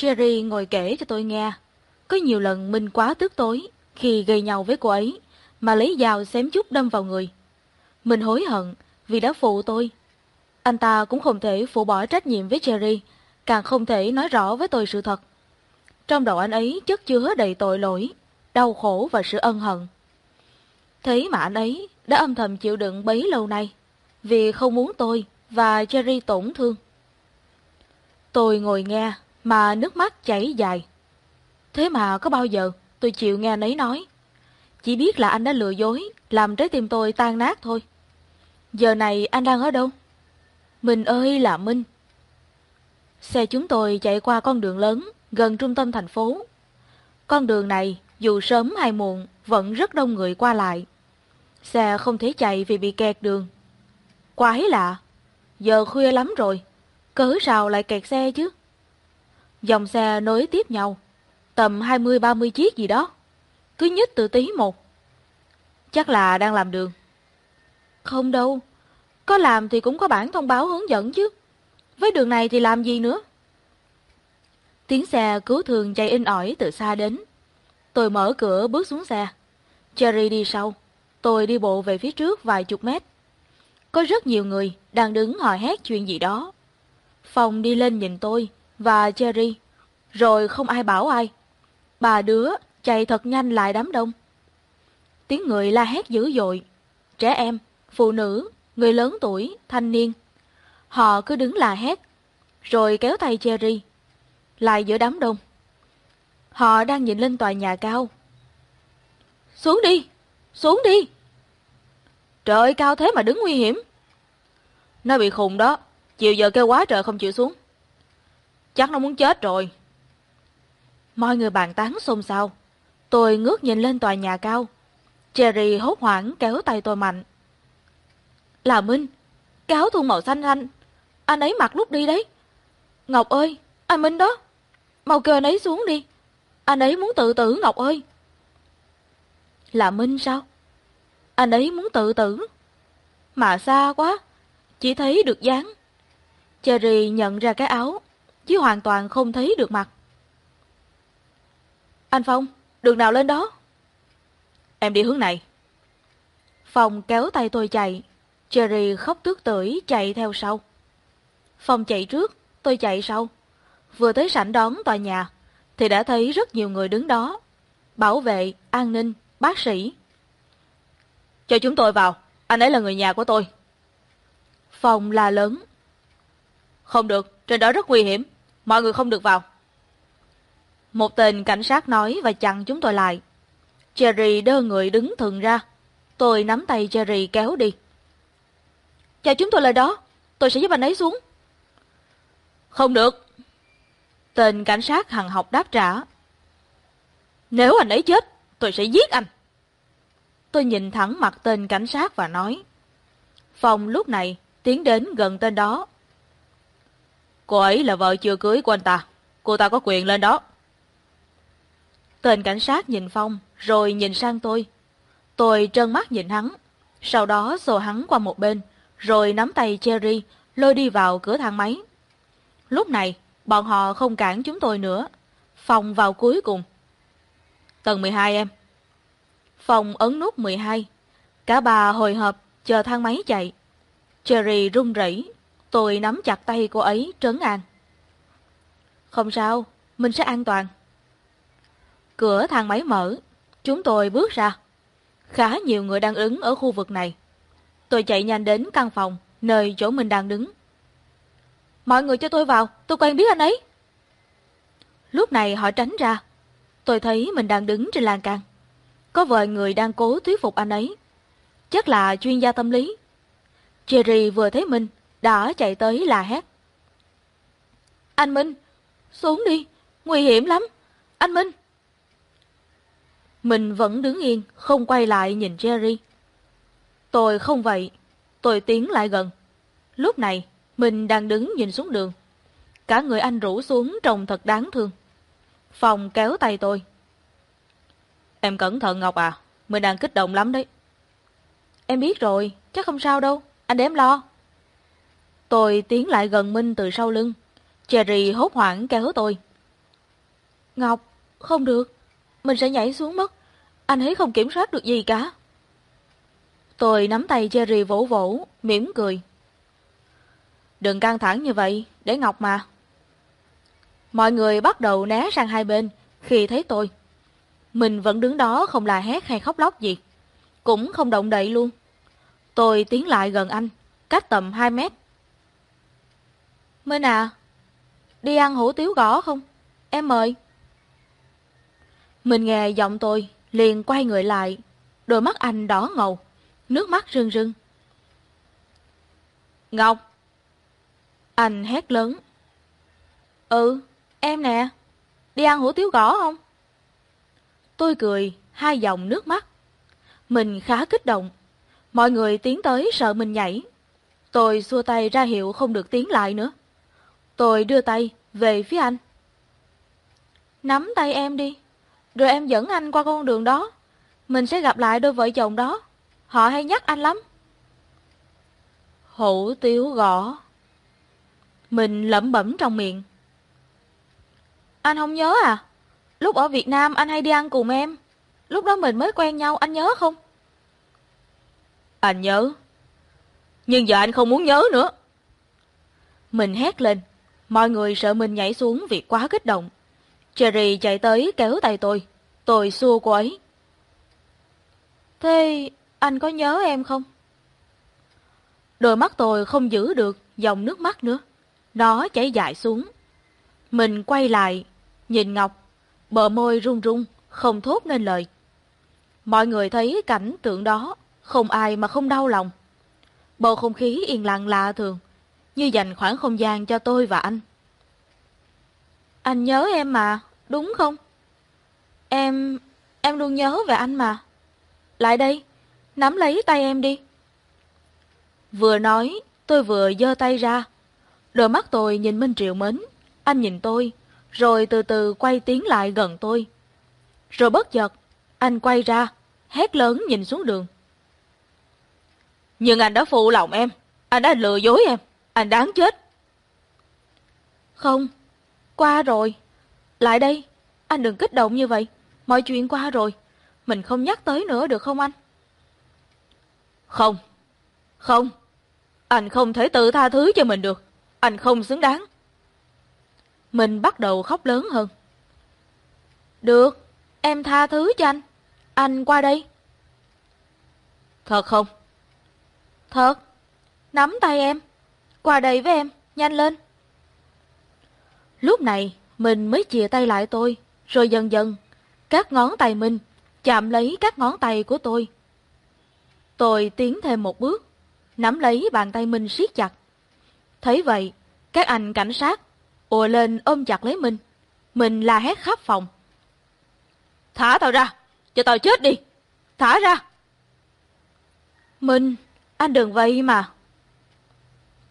Cherry ngồi kể cho tôi nghe. Có nhiều lần Minh quá tức tối khi gây nhau với cô ấy, mà lấy dao xém chút đâm vào người. Mình hối hận vì đã phụ tôi. Anh ta cũng không thể phụ bỏ trách nhiệm với Cherry, càng không thể nói rõ với tôi sự thật. Trong đầu anh ấy chất chứa đầy tội lỗi, đau khổ và sự ân hận. Thế mà anh ấy đã âm thầm chịu đựng bấy lâu nay, vì không muốn tôi và Cherry tổn thương. Tôi ngồi nghe mà nước mắt chảy dài. Thế mà có bao giờ tôi chịu nghe nấy nói. Chỉ biết là anh đã lừa dối, làm trái tim tôi tan nát thôi. Giờ này anh đang ở đâu? Mình ơi là Minh. Xe chúng tôi chạy qua con đường lớn, gần trung tâm thành phố. Con đường này, dù sớm hay muộn, vẫn rất đông người qua lại. Xe không thể chạy vì bị kẹt đường. Quái lạ, giờ khuya lắm rồi, cớ sao lại kẹt xe chứ? Dòng xe nối tiếp nhau, tầm 20-30 chiếc gì đó, cứ nhích từ tí một. Chắc là đang làm đường. Không đâu, có làm thì cũng có bản thông báo hướng dẫn chứ. Với đường này thì làm gì nữa? Tiếng xe cứu thương chạy in ỏi từ xa đến. Tôi mở cửa bước xuống xe. Cherry đi sau. Tôi đi bộ về phía trước vài chục mét. Có rất nhiều người đang đứng hò hét chuyện gì đó. Phong đi lên nhìn tôi và Cherry. Rồi không ai bảo ai. Bà đứa chạy thật nhanh lại đám đông. Tiếng người la hét dữ dội. Trẻ em, phụ nữ, người lớn tuổi, thanh niên. Họ cứ đứng la hét, rồi kéo tay Cherry. Lại giữa đám đông. Họ đang nhìn lên tòa nhà cao. Xuống đi! Xuống đi! Trời ơi, cao thế mà đứng nguy hiểm. Nó bị khùng đó, chiều giờ kêu quá trời không chịu xuống. Chắc nó muốn chết rồi. Mọi người bàn tán xôn xao. Tôi ngước nhìn lên tòa nhà cao. Cherry hốt hoảng kéo tay tôi mạnh. Là Minh, cái áo thun màu xanh xanh. Anh ấy mặc lúc đi đấy. Ngọc ơi, anh Minh đó. Mau kêu anh ấy xuống đi. Anh ấy muốn tự tử Ngọc ơi. Là Minh sao? Anh ấy muốn tự tử. Mà xa quá, chỉ thấy được dáng. Cherry nhận ra cái áo, chứ hoàn toàn không thấy được mặt. Anh Phong, đường nào lên đó? Em đi hướng này. Phong kéo tay tôi chạy. Cherry khóc tức tưởi chạy theo sau. Phong chạy trước, tôi chạy sau. Vừa tới sảnh đón tòa nhà, thì đã thấy rất nhiều người đứng đó. Bảo vệ, an ninh, bác sĩ. Cho chúng tôi vào, anh ấy là người nhà của tôi. Phòng là lớn. Không được, trên đó rất nguy hiểm, mọi người không được vào. Một tên cảnh sát nói và chặn chúng tôi lại. Cherry đơ người đứng thừng ra. Tôi nắm tay Cherry kéo đi. Cho chúng tôi lời đó, tôi sẽ giúp anh ấy xuống. Không được. Tên cảnh sát hằng học đáp trả. Nếu anh ấy chết, tôi sẽ giết anh. Tôi nhìn thẳng mặt tên cảnh sát và nói. Phong lúc này tiến đến gần tên đó. Cô ấy là vợ chưa cưới của anh ta. Cô ta có quyền lên đó. Tên cảnh sát nhìn Phong rồi nhìn sang tôi. Tôi trân mắt nhìn hắn. Sau đó xô hắn qua một bên rồi nắm tay Cherry lôi đi vào cửa thang máy. Lúc này, bọn họ không cản chúng tôi nữa. Phong vào cuối cùng. Tầng 12 em. Phong ấn nút 12. Cả bà hồi hộp chờ thang máy chạy. Cherry run rẩy, tôi nắm chặt tay cô ấy trấn an. Không sao, mình sẽ an toàn. Cửa thang máy mở, chúng tôi bước ra. Khá nhiều người đang ứng ở khu vực này. Tôi chạy nhanh đến căn phòng, nơi chỗ mình đang đứng. Mọi người cho tôi vào, tôi quen biết anh ấy. Lúc này họ tránh ra. Tôi thấy mình đang đứng trên lan can. Có vài người đang cố thuyết phục anh ấy. Chắc là chuyên gia tâm lý. Jerry vừa thấy mình, đã chạy tới là hét. Anh Minh, xuống đi, nguy hiểm lắm. Anh Minh. Mình vẫn đứng yên, không quay lại nhìn Jerry. Tôi không vậy. Tôi tiến lại gần. Lúc này, mình đang đứng nhìn xuống đường. Cả người anh rủ xuống trông thật đáng thương. Phòng kéo tay tôi. Em cẩn thận Ngọc à, mình đang kích động lắm đấy. Em biết rồi, chắc không sao đâu, anh để em lo. Tôi tiến lại gần Minh từ sau lưng. Cherry hốt hoảng kéo tôi. Ngọc, không được. Mình sẽ nhảy xuống mất. Anh ấy không kiểm soát được gì cả. Tôi nắm tay Cherry vỗ vỗ, mỉm cười. Đừng căng thẳng như vậy, để Ngọc mà. Mọi người bắt đầu né sang hai bên khi thấy tôi. Mình vẫn đứng đó không là hét hay khóc lóc gì. Cũng không động đậy luôn. Tôi tiến lại gần anh, cách tầm 2 mét. Minh à, đi ăn hủ tiếu gõ không? Em mời. Mình nghe giọng tôi, liền quay người lại. Đôi mắt anh đỏ ngầu, nước mắt rưng rưng. Ngọc! Anh hét lớn. Ừ, em nè, đi ăn hủ tiếu gõ không? Tôi cười, hai dòng nước mắt. Mình khá kích động. Mọi người tiến tới sợ mình nhảy. Tôi xua tay ra hiệu không được tiến lại nữa. Tôi đưa tay về phía anh. Nắm tay em đi, rồi em dẫn anh qua con đường đó. Mình sẽ gặp lại đôi vợ chồng đó. Họ hay nhắc anh lắm. Hủ tiếu gõ. Mình lẩm bẩm trong miệng. Anh không nhớ à? Lúc ở Việt Nam anh hay đi ăn cùng em. Lúc đó mình mới quen nhau, anh nhớ không? Anh nhớ. Nhưng giờ anh không muốn nhớ nữa. Mình hét lên. Mọi người sợ mình nhảy xuống vì quá kích động. Cherry chạy tới kéo tay tôi. Tôi xua cô ấy. Thế anh có nhớ em không? Đôi mắt tôi không giữ được dòng nước mắt nữa. Nó chảy dài xuống. Mình quay lại, nhìn Ngọc, bờ môi run run, không thốt nên lời. Mọi người thấy cảnh tượng đó, không ai mà không đau lòng. Bầu không khí yên lặng lạ thường, như dành khoảng không gian cho tôi và anh. Anh nhớ em mà, đúng không? Em... em luôn nhớ về anh mà. Lại đây, nắm lấy tay em đi. Vừa nói, tôi vừa giơ tay ra. Đôi mắt tôi nhìn Minh Triệu mến, anh nhìn tôi, rồi từ từ quay tiến lại gần tôi. Rồi bất chợt, anh quay ra, hét lớn nhìn xuống đường. Nhưng anh đã phụ lòng em, anh đã lừa dối em, anh đáng chết. Không, qua rồi. Lại đây, anh đừng kích động như vậy, mọi chuyện qua rồi. Mình không nhắc tới nữa được không anh? Không, không, anh không thể tự tha thứ cho mình được, anh không xứng đáng. Mình bắt đầu khóc lớn hơn. Được, em tha thứ cho anh. Anh qua đây. Thật không? Thật. Nắm tay em. Qua đây với em, nhanh lên. Lúc này, mình mới chia tay lại tôi, rồi dần dần, các ngón tay mình chạm lấy các ngón tay của tôi. Tôi tiến thêm một bước, nắm lấy bàn tay mình siết chặt. Thấy vậy, các anh cảnh sát ùa lên ôm chặt lấy mình. Mình la hét khắp phòng. Thả tao ra, cho tao chết đi. Thả ra. mình anh đừng vậy mà.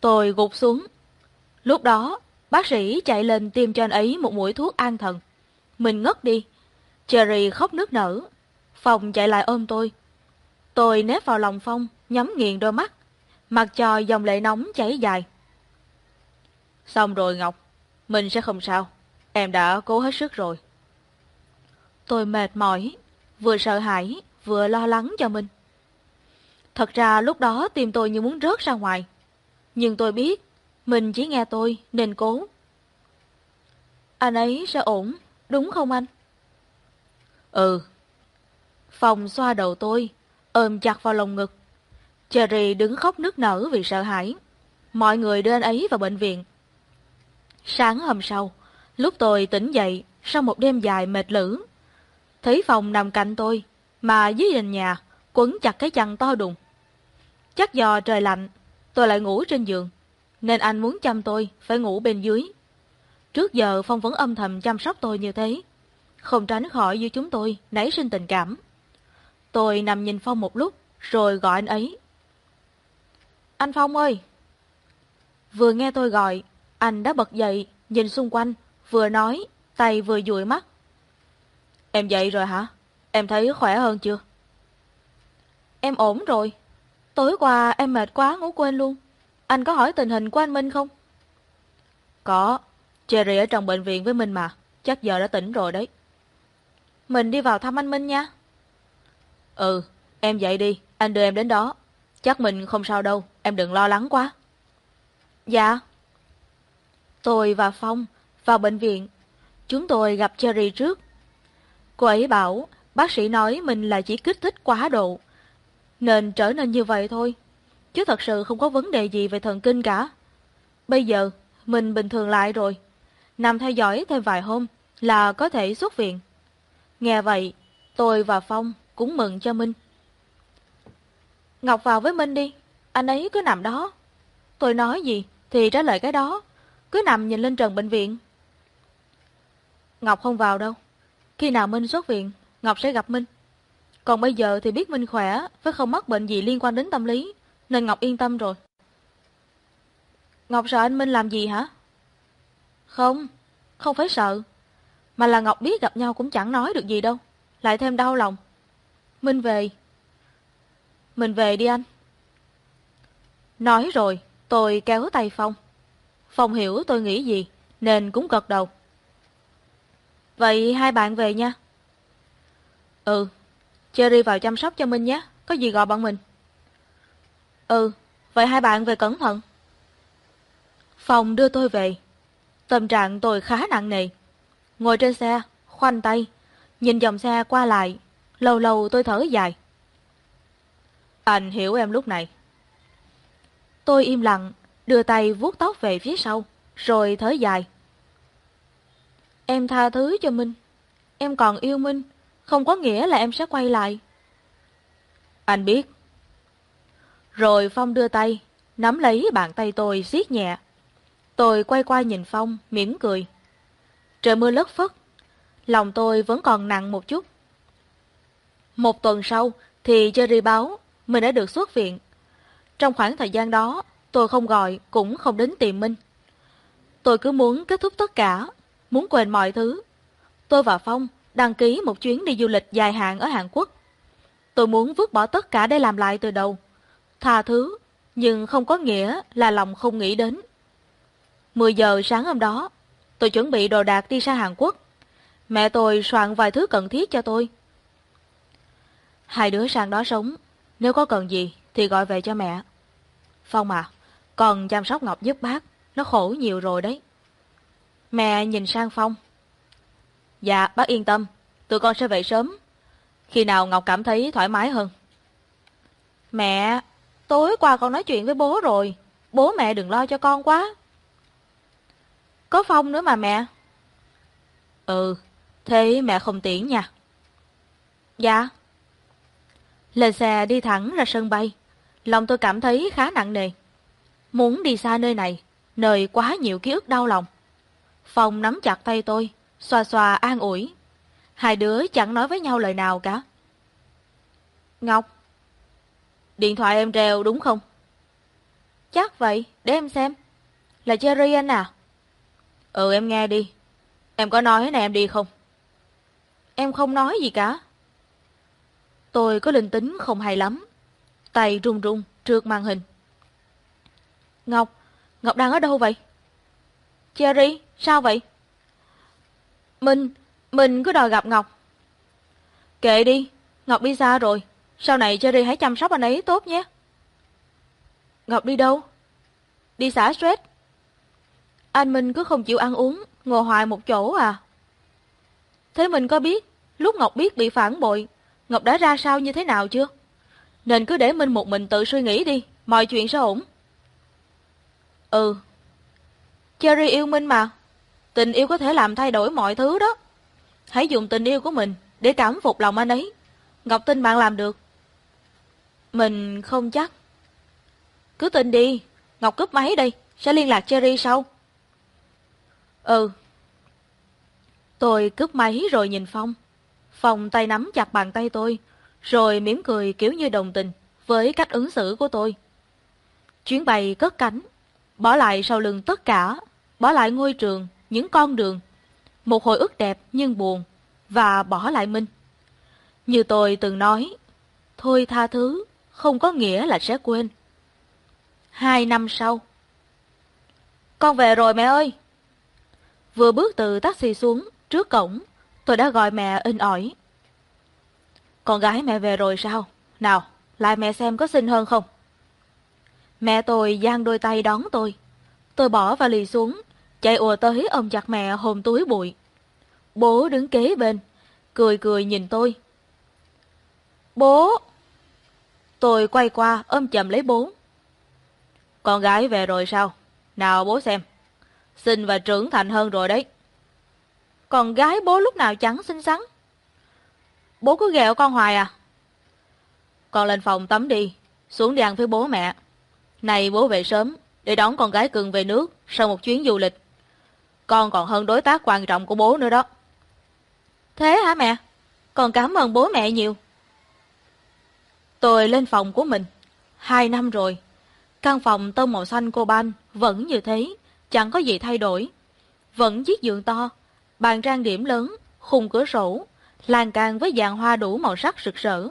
Tôi gục xuống. Lúc đó, bác sĩ chạy lên tiêm cho anh ấy một mũi thuốc an thần. Mình ngất đi. Cherry khóc nước nở. Phong chạy lại ôm tôi. Tôi nép vào lòng Phong, nhắm nghiền đôi mắt. Mặc cho dòng lệ nóng chảy dài. Xong rồi Ngọc, mình sẽ không sao. Em đã cố hết sức rồi. Tôi mệt mỏi, vừa sợ hãi, vừa lo lắng cho mình. Thật ra lúc đó tim tôi như muốn rớt ra ngoài. Nhưng tôi biết, mình chỉ nghe tôi nên cố. Anh ấy sẽ ổn, đúng không anh? Ừ. Phòng xoa đầu tôi, ôm chặt vào lồng ngực. Cherry đứng khóc nức nở vì sợ hãi. Mọi người đưa anh ấy vào bệnh viện. Sáng hôm sau, lúc tôi tỉnh dậy sau một đêm dài mệt lử, thấy phòng nằm cạnh tôi, mà dưới nền nhà quấn chặt cái chăn to đùng. Chắc do trời lạnh, tôi lại ngủ trên giường, nên anh muốn chăm tôi phải ngủ bên dưới. Trước giờ Phong vẫn âm thầm chăm sóc tôi như thế, không tránh khỏi giữa chúng tôi nảy sinh tình cảm. Tôi nằm nhìn Phong một lúc, rồi gọi anh ấy. Anh Phong ơi! Vừa nghe tôi gọi, anh đã bật dậy, nhìn xung quanh, vừa nói, tay vừa dụi mắt. Em dậy rồi hả? Em thấy khỏe hơn chưa? Em ổn rồi. Tối qua em mệt quá ngủ quên luôn. Anh có hỏi tình hình của anh Minh không? Có. Cherry ở trong bệnh viện với Minh mà. chắc giờ đã tỉnh rồi đấy. Mình đi vào thăm anh Minh nha. Ừ, em dậy đi, anh đưa em đến đó. Chắc mình không sao đâu, em đừng lo lắng quá. Dạ. Tôi và Phong vào bệnh viện. Chúng tôi gặp Cherry trước. Cô ấy bảo bác sĩ nói mình là chỉ kích thích quá độ. Nên trở nên như vậy thôi. Chứ thật sự không có vấn đề gì về thần kinh cả. Bây giờ, mình bình thường lại rồi. Nằm theo dõi thêm vài hôm là có thể xuất viện. Nghe vậy, tôi và Phong cũng mừng cho Minh. Ngọc vào với Minh đi, anh ấy cứ nằm đó. Tôi nói gì thì trả lời cái đó, cứ nằm nhìn lên trần bệnh viện. Ngọc không vào đâu. Khi nào Minh xuất viện, Ngọc sẽ gặp Minh. Còn bây giờ thì biết Minh khỏe, với không mắc bệnh gì liên quan đến tâm lý, nên Ngọc yên tâm rồi. Ngọc sợ anh Minh làm gì hả? Không, không phải sợ. Mà là Ngọc biết gặp nhau cũng chẳng nói được gì đâu. Lại thêm đau lòng. Minh về. Mình về đi anh. Nói rồi, tôi kéo tay Phong. Phong hiểu tôi nghĩ gì, nên cũng gật đầu. Vậy hai bạn về nha. Ừ, Cherry vào chăm sóc cho Minh nhé, có gì gọi bọn mình. Ừ, vậy hai bạn về cẩn thận. Phòng đưa tôi về. Tâm trạng tôi khá nặng nề. Ngồi trên xe, khoanh tay, nhìn dòng xe qua lại, lâu lâu tôi thở dài. Anh hiểu em lúc này. Tôi im lặng, đưa tay vuốt tóc về phía sau, rồi thở dài. Em tha thứ cho Minh. Em còn yêu Minh, không có nghĩa là em sẽ quay lại. Anh biết. Rồi Phong đưa tay, nắm lấy bàn tay tôi siết nhẹ. Tôi quay qua nhìn Phong, mỉm cười. Trời mưa lất phất, lòng tôi vẫn còn nặng một chút. Một tuần sau thì Jerry báo mình đã được xuất viện. Trong khoảng thời gian đó, tôi không gọi cũng không đến tìm Minh. Tôi cứ muốn kết thúc tất cả, muốn quên mọi thứ. Tôi và Phong đăng ký một chuyến đi du lịch dài hạn ở Hàn Quốc. Tôi muốn vứt bỏ tất cả để làm lại từ đầu. Tha thứ, nhưng không có nghĩa là lòng không nghĩ đến. 10 giờ sáng hôm đó, tôi chuẩn bị đồ đạc đi sang Hàn Quốc. Mẹ tôi soạn vài thứ cần thiết cho tôi. Hai đứa sang đó sống, nếu có cần gì thì gọi về cho mẹ. Phong à, còn chăm sóc Ngọc giúp bác, nó khổ nhiều rồi đấy. Mẹ nhìn sang Phong. Dạ, bác yên tâm, tụi con sẽ về sớm. Khi nào Ngọc cảm thấy thoải mái hơn. Mẹ, tối qua con nói chuyện với bố rồi. Bố mẹ đừng lo cho con quá. Có Phong nữa mà mẹ. Ừ, thế mẹ không tiễn nha. Dạ. Lên xe đi thẳng ra sân bay. Lòng tôi cảm thấy khá nặng nề. Muốn đi xa nơi này, nơi quá nhiều ký ức đau lòng. Phong nắm chặt tay tôi, xoa xoa an ủi. Hai đứa chẳng nói với nhau lời nào cả. Ngọc, điện thoại em reo đúng không? Chắc vậy, để em xem. Là Cherry anh à? Ừ em nghe đi. Em có nói này em đi không? Em không nói gì cả. Tôi có linh tính không hay lắm. Tay run run trượt màn hình. Ngọc, Ngọc đang ở đâu vậy? Cherry, sao vậy? Mình, mình cứ đòi gặp Ngọc. Kệ đi, Ngọc đi xa rồi. Sau này Cherry hãy chăm sóc anh ấy tốt nhé. Ngọc đi đâu? Đi xả stress. Anh Minh cứ không chịu ăn uống, ngồi hoài một chỗ à. Thế mình có biết, lúc Ngọc biết bị phản bội, Ngọc đã ra sao như thế nào chưa? Nên cứ để Minh một mình tự suy nghĩ đi, mọi chuyện sẽ ổn. Ừ. Cherry yêu Minh mà. Tình yêu có thể làm thay đổi mọi thứ đó. Hãy dùng tình yêu của mình để cảm phục lòng anh ấy. Ngọc tin bạn làm được. Mình không chắc. Cứ tin đi. Ngọc cướp máy đây. Sẽ liên lạc Cherry sau. Ừ. Tôi cướp máy rồi nhìn Phong. Phong tay nắm chặt bàn tay tôi, rồi mỉm cười kiểu như đồng tình với cách ứng xử của tôi. Chuyến bay cất cánh, bỏ lại sau lưng tất cả, bỏ lại ngôi trường, những con đường, một hồi ức đẹp nhưng buồn, và bỏ lại Minh. Như tôi từng nói, thôi tha thứ, không có nghĩa là sẽ quên. Hai năm sau. Con về rồi mẹ ơi! Vừa bước từ taxi xuống, trước cổng, tôi đã gọi mẹ in ỏi. Con gái mẹ về rồi sao? Nào, lại mẹ xem có xinh hơn không? Mẹ tôi giang đôi tay đón tôi. Tôi bỏ vali xuống, chạy ùa tới ôm chặt mẹ hồn túi bụi. Bố đứng kế bên, cười cười nhìn tôi. Bố! Tôi quay qua ôm chầm lấy bố. Con gái về rồi sao? Nào bố xem. Xinh và trưởng thành hơn rồi đấy. Còn gái bố lúc nào chẳng xinh xắn. Bố cứ ghẹo con hoài à? Con lên phòng tắm đi, xuống đi ăn với bố mẹ. Này bố về sớm, để đón con gái cưng về nước sau một chuyến du lịch. Con còn hơn đối tác quan trọng của bố nữa đó. Thế hả mẹ? Con cảm ơn bố mẹ nhiều. Tôi lên phòng của mình. Hai năm rồi. Căn phòng tông màu xanh cô ban vẫn như thế, chẳng có gì thay đổi. Vẫn chiếc giường to, bàn trang điểm lớn, khung cửa sổ, lan can với dàn hoa đủ màu sắc rực rỡ.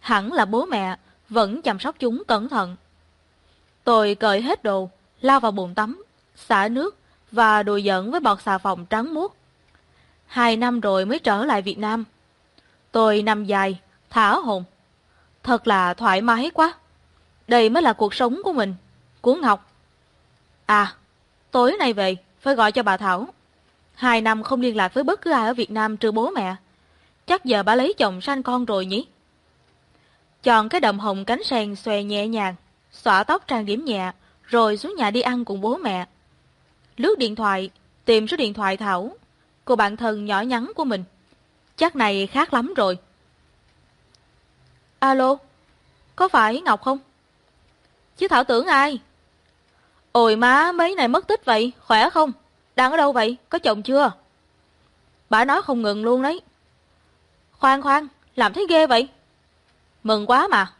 Hẳn là bố mẹ vẫn chăm sóc chúng cẩn thận. Tôi cởi hết đồ, lao vào bồn tắm, xả nước và đùa giỡn với bọt xà phòng trắng muốt. Hai năm rồi mới trở lại Việt Nam. Tôi nằm dài, thả hồn. Thật là thoải mái quá. Đây mới là cuộc sống của mình, của Ngọc. À, tối nay về, phải gọi cho bà Thảo. Hai năm không liên lạc với bất cứ ai ở Việt Nam trừ bố mẹ. Chắc giờ bà lấy chồng sanh con rồi nhỉ? Chọn cái đầm hồng cánh sen xòe nhẹ nhàng, xõa tóc trang điểm nhẹ, rồi xuống nhà đi ăn cùng bố mẹ. Lướt điện thoại, tìm số điện thoại Thảo, cô bạn thân nhỏ nhắn của mình. Chắc này khác lắm rồi. Alo, có phải Ngọc không? Chứ Thảo tưởng ai? Ôi má, mấy này mất tích vậy, khỏe không? Đang ở đâu vậy, có chồng chưa? Bà nói không ngừng luôn đấy. Khoan khoan, làm thấy ghê vậy? Mừng quá mà.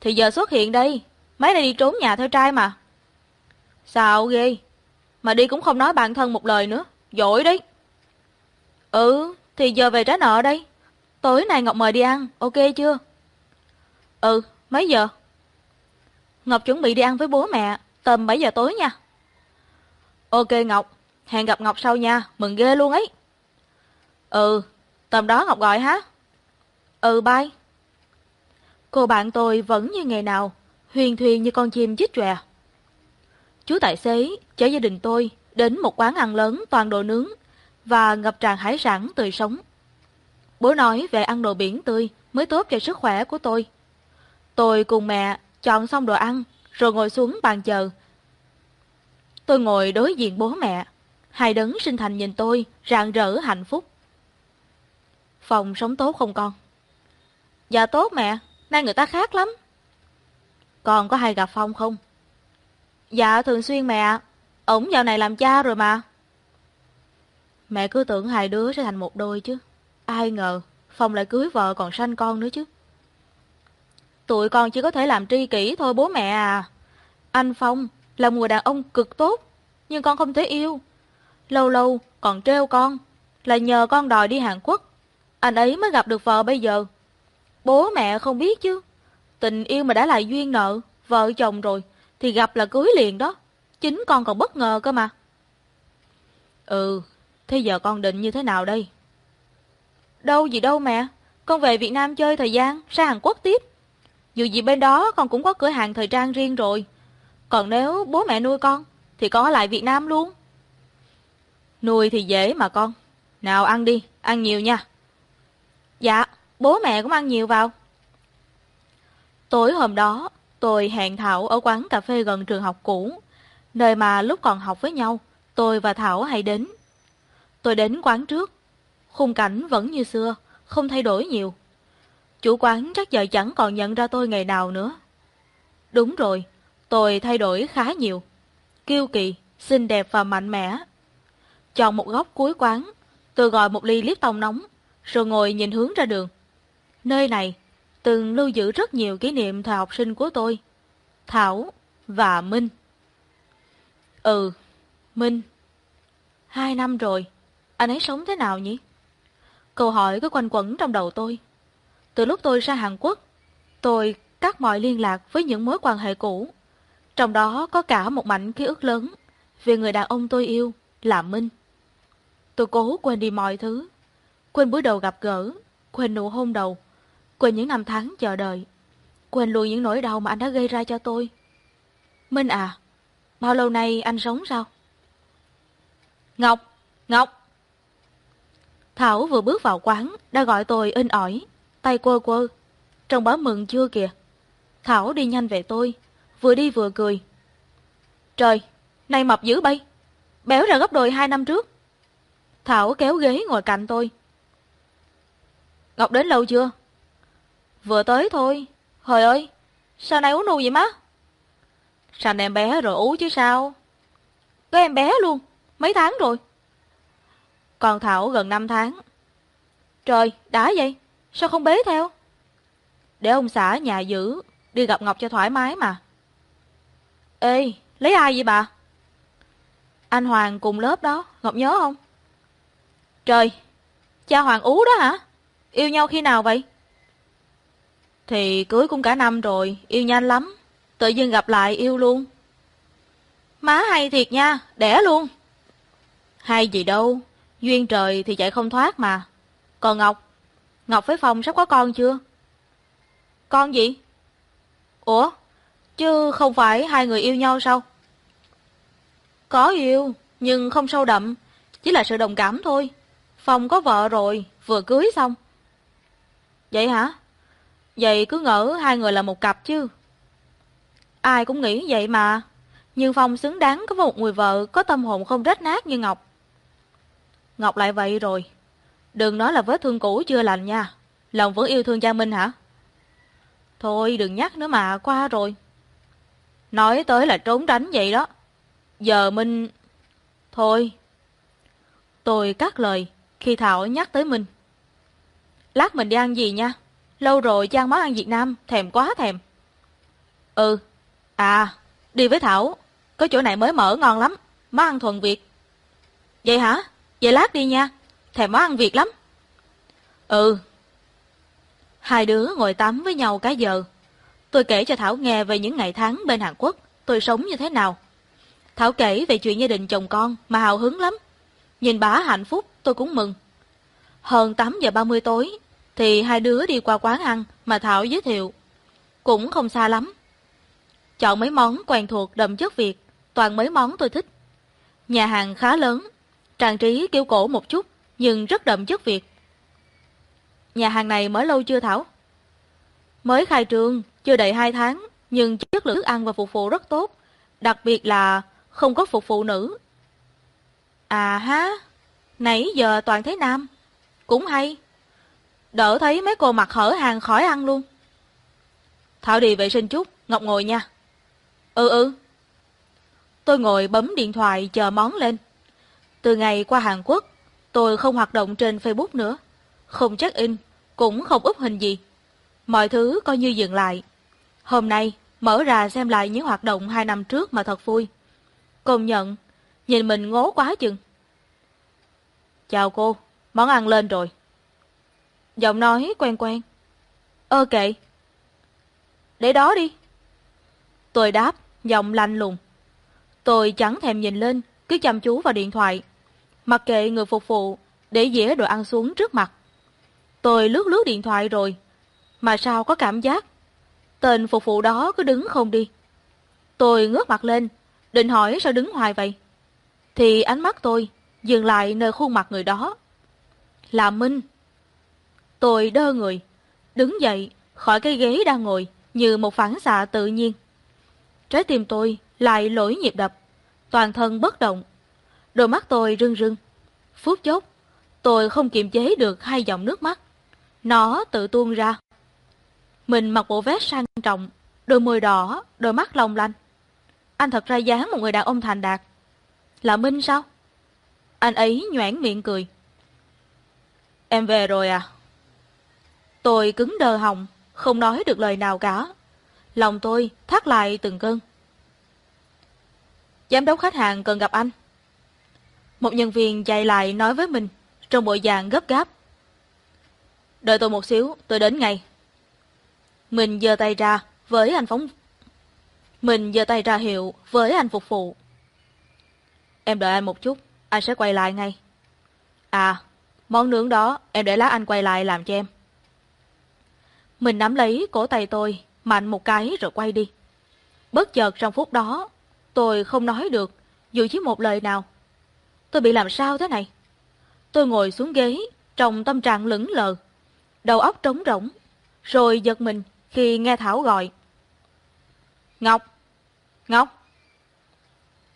Thì giờ xuất hiện đây, mấy này đi trốn nhà theo trai mà. Sao ghê? Mà đi cũng không nói bạn thân một lời nữa, giỏi đấy. Ừ, thì giờ về trả nợ đây. Tối nay Ngọc mời đi ăn, ok chưa? Ừ, mấy giờ? Ngọc chuẩn bị đi ăn với bố mẹ, tầm 7 giờ tối nha. Ok Ngọc, hẹn gặp Ngọc sau nha, mừng ghê luôn ấy. Ừ, tầm đó Ngọc gọi hả? Ừ, bye. Cô bạn tôi vẫn như ngày nào, huyền thuyền như con chim chích chòe. Chú tài xế chở gia đình tôi đến một quán ăn lớn toàn đồ nướng và ngập tràn hải sản tươi sống. Bố nói về ăn đồ biển tươi mới tốt cho sức khỏe của tôi. Tôi cùng mẹ chọn xong đồ ăn rồi ngồi xuống bàn chờ. Tôi ngồi đối diện bố mẹ. Hai đấng sinh thành nhìn tôi rạng rỡ hạnh phúc. Phòng sống tốt không con? Dạ tốt mẹ, nay người ta khác lắm. Con có hay gặp Phong không? Dạ thường xuyên mẹ, ổng dạo này làm cha rồi mà. Mẹ cứ tưởng hai đứa sẽ thành một đôi chứ. Ai ngờ, Phong lại cưới vợ còn sanh con nữa chứ. Tụi con chỉ có thể làm tri kỷ thôi bố mẹ à. Anh Phong là một người đàn ông cực tốt, nhưng con không thể yêu. Lâu lâu còn treo con, là nhờ con đòi đi Hàn Quốc. Anh ấy mới gặp được vợ bây giờ. Bố mẹ không biết chứ. Tình yêu mà đã là duyên nợ, vợ chồng rồi, thì gặp là cưới liền đó. Chính con còn bất ngờ cơ mà. Ừ, thế giờ con định như thế nào đây? Đâu gì đâu mẹ, con về Việt Nam chơi thời gian, sang Hàn Quốc tiếp. Dù gì bên đó con cũng có cửa hàng thời trang riêng rồi. Còn nếu bố mẹ nuôi con, thì con ở lại Việt Nam luôn. Nuôi thì dễ mà con. Nào ăn đi, ăn nhiều nha. Dạ, bố mẹ cũng ăn nhiều vào. Tối hôm đó, tôi hẹn Thảo ở quán cà phê gần trường học cũ, nơi mà lúc còn học với nhau, tôi và Thảo hay đến. Tôi đến quán trước, khung cảnh vẫn như xưa, không thay đổi nhiều. Chủ quán chắc giờ chẳng còn nhận ra tôi ngày nào nữa. Đúng rồi, tôi thay đổi khá nhiều. Kiêu kỳ, xinh đẹp và mạnh mẽ. Chọn một góc cuối quán, tôi gọi một ly tông nóng, rồi ngồi nhìn hướng ra đường. Nơi này từng lưu giữ rất nhiều kỷ niệm thời học sinh của tôi. Thảo và Minh. Ừ, Minh. Hai năm rồi, anh ấy sống thế nào nhỉ? Câu hỏi cứ quanh quẩn trong đầu tôi. Từ lúc tôi ra Hàn Quốc, tôi cắt mọi liên lạc với những mối quan hệ cũ. Trong đó có cả một mảnh ký ức lớn về người đàn ông tôi yêu là Minh. Tôi cố quên đi mọi thứ. Quên buổi đầu gặp gỡ, quên nụ hôn đầu, quên những năm tháng chờ đợi, quên luôn những nỗi đau mà anh đã gây ra cho tôi. Minh à, bao lâu nay anh sống sao? Ngọc, Ngọc! Thảo vừa bước vào quán, đã gọi tôi in ỏi, tay quơ quơ. Trong báo mừng chưa kìa. Thảo đi nhanh về tôi, vừa đi vừa cười. Trời, nay mập dữ bay, béo ra gấp đôi hai năm trước. Thảo kéo ghế ngồi cạnh tôi. Ngọc đến lâu chưa? Vừa tới thôi. Hời ơi, sao nay uống nu vậy má? Sanh em bé rồi ú chứ sao? Có em bé luôn, mấy tháng rồi. Còn Thảo gần 5 tháng. Trời, đã vậy, sao không bế theo? Để ông xã nhà giữ, đi gặp Ngọc cho thoải mái mà. Ê, lấy ai vậy bà? Anh Hoàng cùng lớp đó, Ngọc nhớ không? Trời, cha Hoàng Ú đó hả? Yêu nhau khi nào vậy? Thì cưới cũng cả năm rồi, yêu nhanh lắm. Tự dưng gặp lại yêu luôn. Má hay thiệt nha, đẻ luôn. Hay gì đâu, duyên trời thì chạy không thoát mà. Còn Ngọc, Ngọc với Phong sắp có con chưa? Con gì? Ủa, chứ không phải hai người yêu nhau sao? Có yêu, nhưng không sâu đậm, chỉ là sự đồng cảm thôi. Phong có vợ rồi, vừa cưới xong. Vậy hả? Vậy cứ ngỡ hai người là một cặp chứ. Ai cũng nghĩ vậy mà. Nhưng Phong xứng đáng có một người vợ có tâm hồn không rách nát như Ngọc. Ngọc lại vậy rồi. Đừng nói là vết thương cũ chưa lành nha. Lòng vẫn yêu thương Gia Minh hả? Thôi đừng nhắc nữa mà, qua rồi. Nói tới là trốn tránh vậy đó. Giờ Minh... Thôi. Tôi cắt lời khi Thảo nhắc tới Minh. Lát mình đi ăn gì nha? Lâu rồi trang món ăn Việt Nam, thèm quá thèm. Ừ, à, đi với Thảo, có chỗ này mới mở ngon lắm, món ăn thuần Việt. Vậy hả? Vậy lát đi nha, thèm món ăn Việt lắm. Ừ. Hai đứa ngồi tắm với nhau cái giờ. Tôi kể cho Thảo nghe về những ngày tháng bên Hàn Quốc, tôi sống như thế nào. Thảo kể về chuyện gia đình chồng con mà hào hứng lắm. Nhìn bà hạnh phúc, tôi cũng mừng. Hơn 8 giờ 30 tối, thì hai đứa đi qua quán ăn mà Thảo giới thiệu. Cũng không xa lắm. Chọn mấy món quen thuộc đậm chất Việt, toàn mấy món tôi thích. Nhà hàng khá lớn, trang trí kiểu cổ một chút, nhưng rất đậm chất Việt. Nhà hàng này mới lâu chưa Thảo? Mới khai trương, chưa đầy 2 tháng, nhưng chất lượng thức ăn và phục vụ rất tốt, đặc biệt là không có phục vụ nữ. À ha, nãy giờ toàn thấy nam, cũng hay. Đỡ thấy mấy cô mặt hở hàng khỏi ăn luôn. Thảo đi vệ sinh chút, Ngọc ngồi nha. Ừ ừ. Tôi ngồi bấm điện thoại chờ món lên. Từ ngày qua Hàn Quốc, tôi không hoạt động trên Facebook nữa. Không check-in, cũng không úp hình gì. Mọi thứ coi như dừng lại. Hôm nay, mở ra xem lại những hoạt động hai năm trước mà thật vui. Công nhận, nhìn mình ngố quá chừng. Chào cô, món ăn lên rồi. Giọng nói quen quen. Ơ kệ. Để đó đi. Tôi đáp, giọng lạnh lùng. Tôi chẳng thèm nhìn lên, cứ chăm chú vào điện thoại. Mặc kệ người phục vụ, để dĩa đồ ăn xuống trước mặt. Tôi lướt lướt điện thoại rồi. Mà sao có cảm giác? Tên phục vụ đó cứ đứng không đi. Tôi ngước mặt lên, định hỏi sao đứng hoài vậy? Thì ánh mắt tôi dừng lại nơi khuôn mặt người đó. Là Minh. Tôi đơ người, đứng dậy khỏi cái ghế đang ngồi như một phản xạ tự nhiên. Trái tim tôi lại lỗi nhịp đập, toàn thân bất động. Đôi mắt tôi rưng rưng. Phút chốc, tôi không kiềm chế được hai dòng nước mắt. Nó tự tuôn ra. Mình mặc bộ vest sang trọng, đôi môi đỏ, đôi mắt long lanh. Anh thật ra dáng một người đàn ông thành đạt. Là Minh sao? Anh ấy nhoảng miệng cười. Em về rồi à? Tôi cứng đờ họng, không nói được lời nào cả. Lòng tôi thắt lại từng cơn. Giám đốc khách hàng cần gặp anh. Một nhân viên chạy lại nói với mình, trong bộ dạng gấp gáp. Đợi tôi một xíu, tôi đến ngay. Mình giơ tay ra với anh phóng... Mình giơ tay ra hiệu với anh phục vụ. Em đợi anh một chút, anh sẽ quay lại ngay. À, món nướng đó em để lát anh quay lại làm cho em. Mình nắm lấy cổ tay tôi, mạnh một cái rồi quay đi. Bất chợt trong phút đó, tôi không nói được, dù chỉ một lời nào. Tôi bị làm sao thế này? Tôi ngồi xuống ghế, trong tâm trạng lững lờ, đầu óc trống rỗng, rồi giật mình khi nghe Thảo gọi. Ngọc! Ngọc!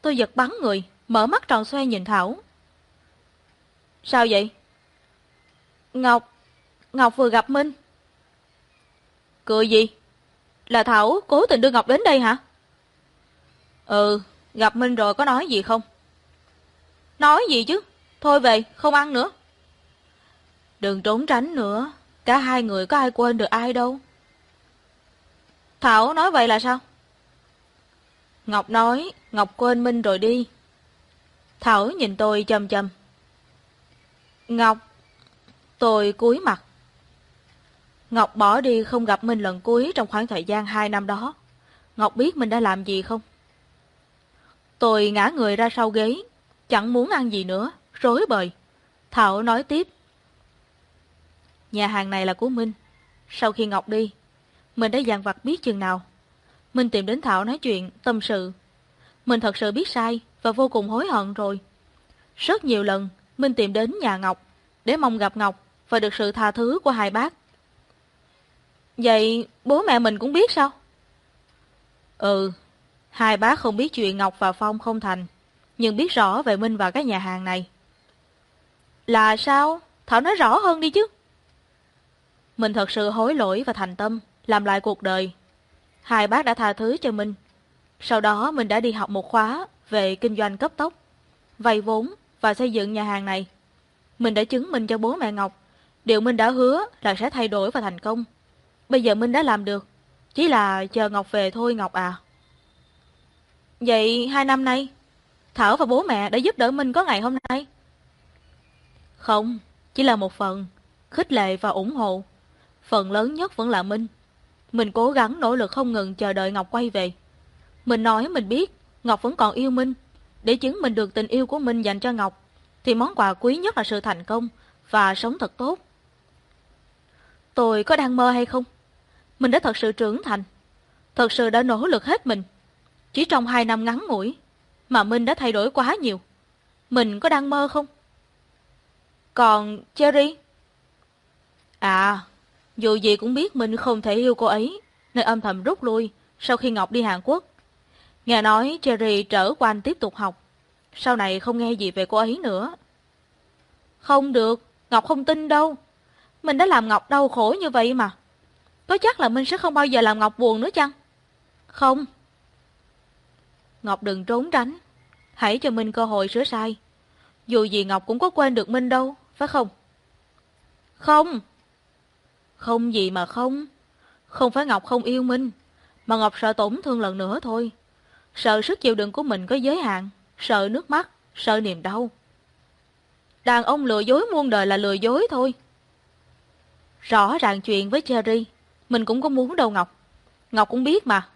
Tôi giật bắn người, mở mắt tròn xoe nhìn Thảo. Sao vậy? Ngọc, Ngọc vừa gặp Minh. Cười gì? Là Thảo cố tình đưa Ngọc đến đây hả? Ừ, gặp Minh rồi có nói gì không? Nói gì chứ? Thôi về, không ăn nữa. Đừng trốn tránh nữa, cả hai người có ai quên được ai đâu. Thảo nói vậy là sao? Ngọc nói, Ngọc quên Minh rồi đi. Thảo nhìn tôi chầm chầm. Ngọc, tôi cúi mặt. Ngọc bỏ đi không gặp Minh lần cuối trong khoảng thời gian hai năm đó. Ngọc biết mình đã làm gì không? Tôi ngã người ra sau ghế, chẳng muốn ăn gì nữa, rối bời. Thảo nói tiếp. Nhà hàng này là của Minh. Sau khi Ngọc đi, mình đã dàn vặt biết chừng nào. Minh tìm đến Thảo nói chuyện, tâm sự. Mình thật sự biết sai và vô cùng hối hận rồi. Rất nhiều lần, Minh tìm đến nhà Ngọc để mong gặp Ngọc và được sự tha thứ của hai bác. Vậy bố mẹ mình cũng biết sao? Ừ, hai bác không biết chuyện Ngọc và Phong không thành, nhưng biết rõ về Minh và cái nhà hàng này. Là sao? Thảo nói rõ hơn đi chứ. Mình thật sự hối lỗi và thành tâm, làm lại cuộc đời. Hai bác đã tha thứ cho mình. Sau đó mình đã đi học một khóa về kinh doanh cấp tốc, vay vốn và xây dựng nhà hàng này. Mình đã chứng minh cho bố mẹ Ngọc, điều mình đã hứa là sẽ thay đổi và thành công. Bây giờ Minh đã làm được, chỉ là chờ Ngọc về thôi Ngọc à. Vậy hai năm nay, Thảo và bố mẹ đã giúp đỡ Minh có ngày hôm nay? Không, chỉ là một phần, khích lệ và ủng hộ. Phần lớn nhất vẫn là Minh. Mình cố gắng nỗ lực không ngừng chờ đợi Ngọc quay về. Mình nói mình biết Ngọc vẫn còn yêu Minh. Để chứng minh được tình yêu của Minh dành cho Ngọc, thì món quà quý nhất là sự thành công và sống thật tốt. Tôi có đang mơ hay không? Mình đã thật sự trưởng thành. Thật sự đã nỗ lực hết mình. Chỉ trong hai năm ngắn ngủi, mà Minh đã thay đổi quá nhiều. Mình có đang mơ không? Còn Cherry? À, dù gì cũng biết Minh không thể yêu cô ấy, nên âm thầm rút lui sau khi Ngọc đi Hàn Quốc. Nghe nói Cherry trở qua anh tiếp tục học, sau này không nghe gì về cô ấy nữa. Không được, Ngọc không tin đâu. Mình đã làm Ngọc đau khổ như vậy mà. Có chắc là Minh sẽ không bao giờ làm Ngọc buồn nữa chăng? Không. Ngọc đừng trốn tránh. Hãy cho Minh cơ hội sửa sai. Dù gì Ngọc cũng có quên được Minh đâu, phải không? Không. Không gì mà không. Không phải Ngọc không yêu Minh, mà Ngọc sợ tổn thương lần nữa thôi. Sợ sức chịu đựng của mình có giới hạn, sợ nước mắt, sợ niềm đau. Đàn ông lừa dối muôn đời là lừa dối thôi. Rõ ràng chuyện với Cherry, mình cũng có muốn đâu Ngọc. Ngọc cũng biết mà.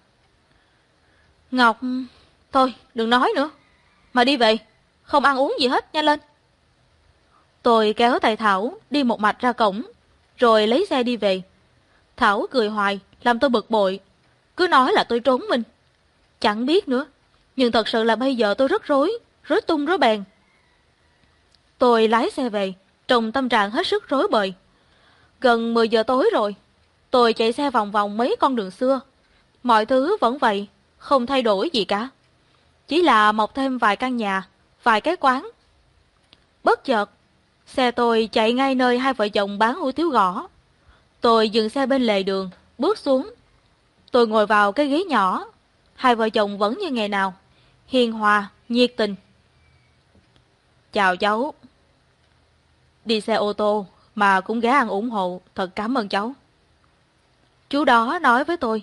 Ngọc... Thôi, đừng nói nữa. Mà đi về, không ăn uống gì hết, nhanh lên. Tôi kéo tay Thảo đi một mạch ra cổng, rồi lấy xe đi về. Thảo cười hoài, làm tôi bực bội. Cứ nói là tôi trốn mình. Chẳng biết nữa, nhưng thật sự là bây giờ tôi rất rối, rối tung rối bèn. Tôi lái xe về, trong tâm trạng hết sức rối bời. Gần 10 giờ tối rồi, tôi chạy xe vòng vòng mấy con đường xưa. Mọi thứ vẫn vậy, không thay đổi gì cả. Chỉ là mọc thêm vài căn nhà, vài cái quán. Bất chợt, xe tôi chạy ngay nơi hai vợ chồng bán hủ tiếu gõ. Tôi dừng xe bên lề đường, bước xuống. Tôi ngồi vào cái ghế nhỏ. Hai vợ chồng vẫn như ngày nào. Hiền hòa, nhiệt tình. Chào cháu. Đi xe ô tô mà cũng ghé ăn ủng hộ, thật cảm ơn cháu. Chú đó nói với tôi.